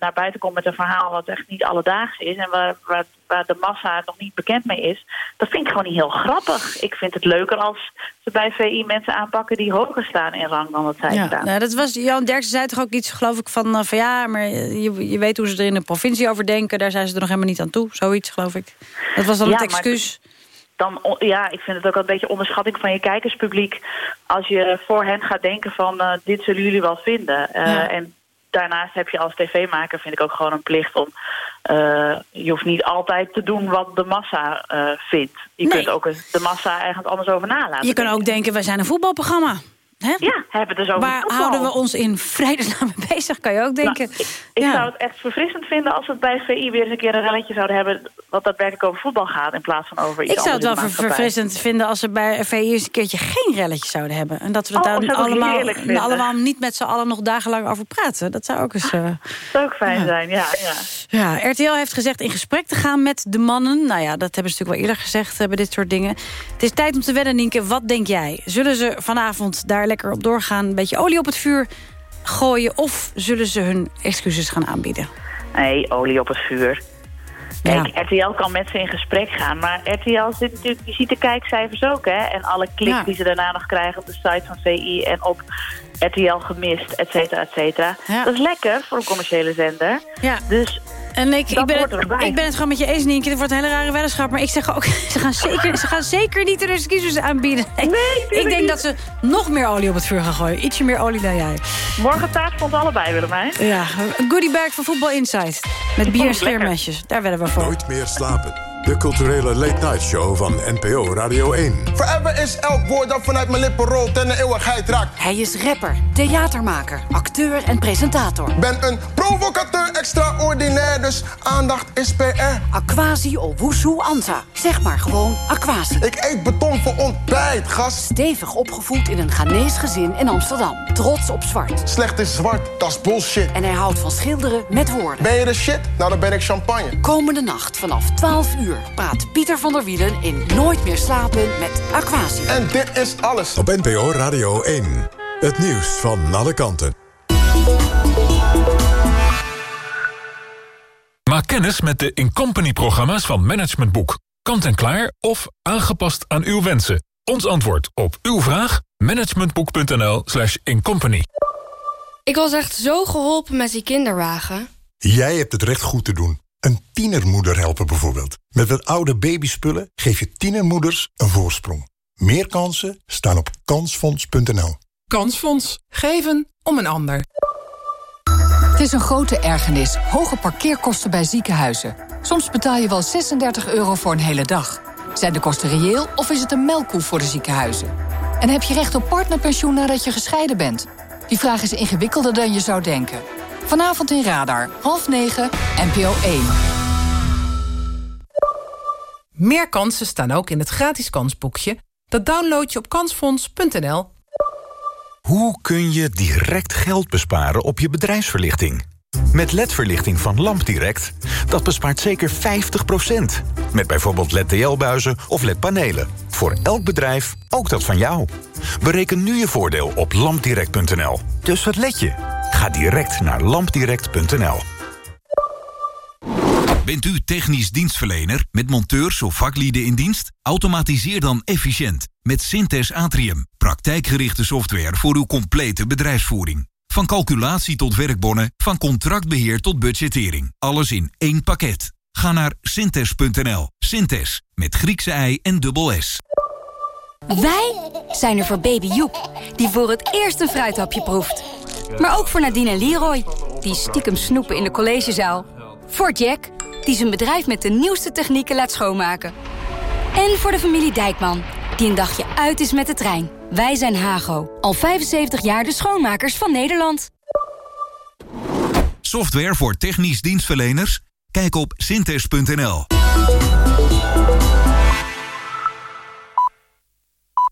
naar buiten komt met een verhaal wat echt niet alledaags is... en waar, waar, waar, de massa nog niet bekend mee is... dat vind ik gewoon niet heel grappig. Ik vind het leuker als ze bij VI mensen aanpakken... die hoger staan in rang dan wat zij ja, staan. Nou, dat was, Jan Derksen zei toch ook iets, geloof ik, van... Uh, van ja, maar je, je weet hoe ze er in de provincie over denken... daar zijn ze er nog helemaal niet aan toe, zoiets, geloof ik. Dat was dan ja, het excuus dan, ja, ik vind het ook een beetje onderschatting van je kijkerspubliek... als je voor hen gaat denken van, uh, dit zullen jullie wel vinden. Uh, ja. En daarnaast heb je als tv-maker, vind ik ook gewoon een plicht om... Uh, je hoeft niet altijd te doen wat de massa vindt. Je nee. kunt ook de massa ergens anders over nalaten. Je kan ook denken, wij zijn een voetbalprogramma. Hè? Ja, hebben dus over Waar voetbal. houden we ons in vredesnaam bezig, kan je ook denken. Nou, ik, ik ja. zou het echt verfrissend vinden als we bij VI weer eens een keer een relletje zouden hebben... wat daadwerkelijk over voetbal gaat in plaats van over iets Ik zou het wel ver verfrissend vinden als we bij VI eens een keertje geen relletje zouden hebben. En dat we het oh, daar allemaal, allemaal niet met z'n allen nog dagenlang over praten. Dat zou ook eens... Uh, zou ook fijn ja. zijn, ja, ja. Ja, RTL heeft gezegd in gesprek te gaan met de mannen. Nou ja, dat hebben ze natuurlijk wel eerder gezegd uh, bij dit soort dingen. Het is tijd om te wedden, Nienke. Wat denk jij? Zullen ze vanavond daar lekker op doorgaan? Een beetje olie op het vuur gooien... of zullen ze hun excuses gaan aanbieden? Nee, olie op het vuur. Kijk, ja. RTL kan met ze in gesprek gaan, maar RTL zit natuurlijk, je ziet de kijkcijfers ook, hè? En alle kliks ja. die ze daarna nog krijgen op de site van VI en op RTL gemist, et cetera, et cetera. Ja. Dat is lekker voor een commerciële zender. Ja. Dus en ik, ik, ben het, ik ben het gewoon met je eens, Nienke. Het wordt een hele rare weddenschap. Maar ik zeg ook, ze gaan zeker, ze gaan zeker niet de excuses aanbieden. Nee, ik denk niet. dat ze nog meer olie op het vuur gaan gooien. Ietsje meer olie dan jij. Morgen taart vond allebei, Willemijn. Ja, een goodiebag van Voetbal Insight. Met bier en scheermesjes. Daar werden we voor. Nooit meer slapen. De culturele late-night show van NPO Radio 1. Forever is elk woord dat vanuit mijn lippen rolt en de eeuwigheid raakt. Hij is rapper, theatermaker, acteur en presentator. Ben een provocateur extraordinair, dus aandacht is PR. Aquasi Owusu Anza. Zeg maar gewoon Aquasi. Ik eet beton voor ontbijt, gast. Stevig opgevoed in een Ghanese gezin in Amsterdam. Trots op zwart. Slecht is zwart, dat is bullshit. En hij houdt van schilderen met woorden. Ben je de shit? Nou, dan ben ik champagne. Komende nacht vanaf 12 uur praat Pieter van der Wielen in Nooit meer slapen met Aquasi. En dit is alles. Op NPO Radio 1. Het nieuws van alle kanten. Maak kennis met de Incompany-programma's van Management Boek. Kant en klaar of aangepast aan uw wensen. Ons antwoord op uw vraag? managementboek.nl slash incompany. Ik was echt zo geholpen met die kinderwagen. Jij hebt het recht goed te doen. Een tienermoeder helpen bijvoorbeeld. Met wat oude babyspullen geef je tienermoeders een voorsprong. Meer kansen staan op kansfonds.nl. Kansfonds. Geven om een ander. Het is een grote ergernis. Hoge parkeerkosten bij ziekenhuizen. Soms betaal je wel 36 euro voor een hele dag. Zijn de kosten reëel of is het een melkkoe voor de ziekenhuizen? En heb je recht op partnerpensioen nadat je gescheiden bent? Die vraag is ingewikkelder dan je zou denken. Vanavond in Radar, half negen, NPO 1. Meer kansen staan ook in het gratis kansboekje. Dat download je op kansfonds.nl. Hoe kun je direct geld besparen op je bedrijfsverlichting? Met LED-verlichting van LampDirect, dat bespaart zeker 50%. Met bijvoorbeeld LED-TL-buizen of LED-panelen. Voor elk bedrijf, ook dat van jou. Bereken nu je voordeel op lampdirect.nl. Dus wat let je? Ga direct naar lampdirect.nl. Bent u technisch dienstverlener met monteurs of vaklieden in dienst? Automatiseer dan efficiënt met Synthes Atrium. Praktijkgerichte software voor uw complete bedrijfsvoering. Van calculatie tot werkbonnen, van contractbeheer tot budgettering. Alles in één pakket. Ga naar synthes.nl. Synthes, met Griekse ei en dubbel S. Wij zijn er voor baby Joep, die voor het eerst een fruithapje proeft. Maar ook voor Nadine en Leroy, die stiekem snoepen in de collegezaal. Voor Jack, die zijn bedrijf met de nieuwste technieken laat schoonmaken. En voor de familie Dijkman, die een dagje uit is met de trein. Wij zijn Hago, al 75 jaar de schoonmakers van Nederland. Software voor technisch dienstverleners? Kijk op synthes.nl.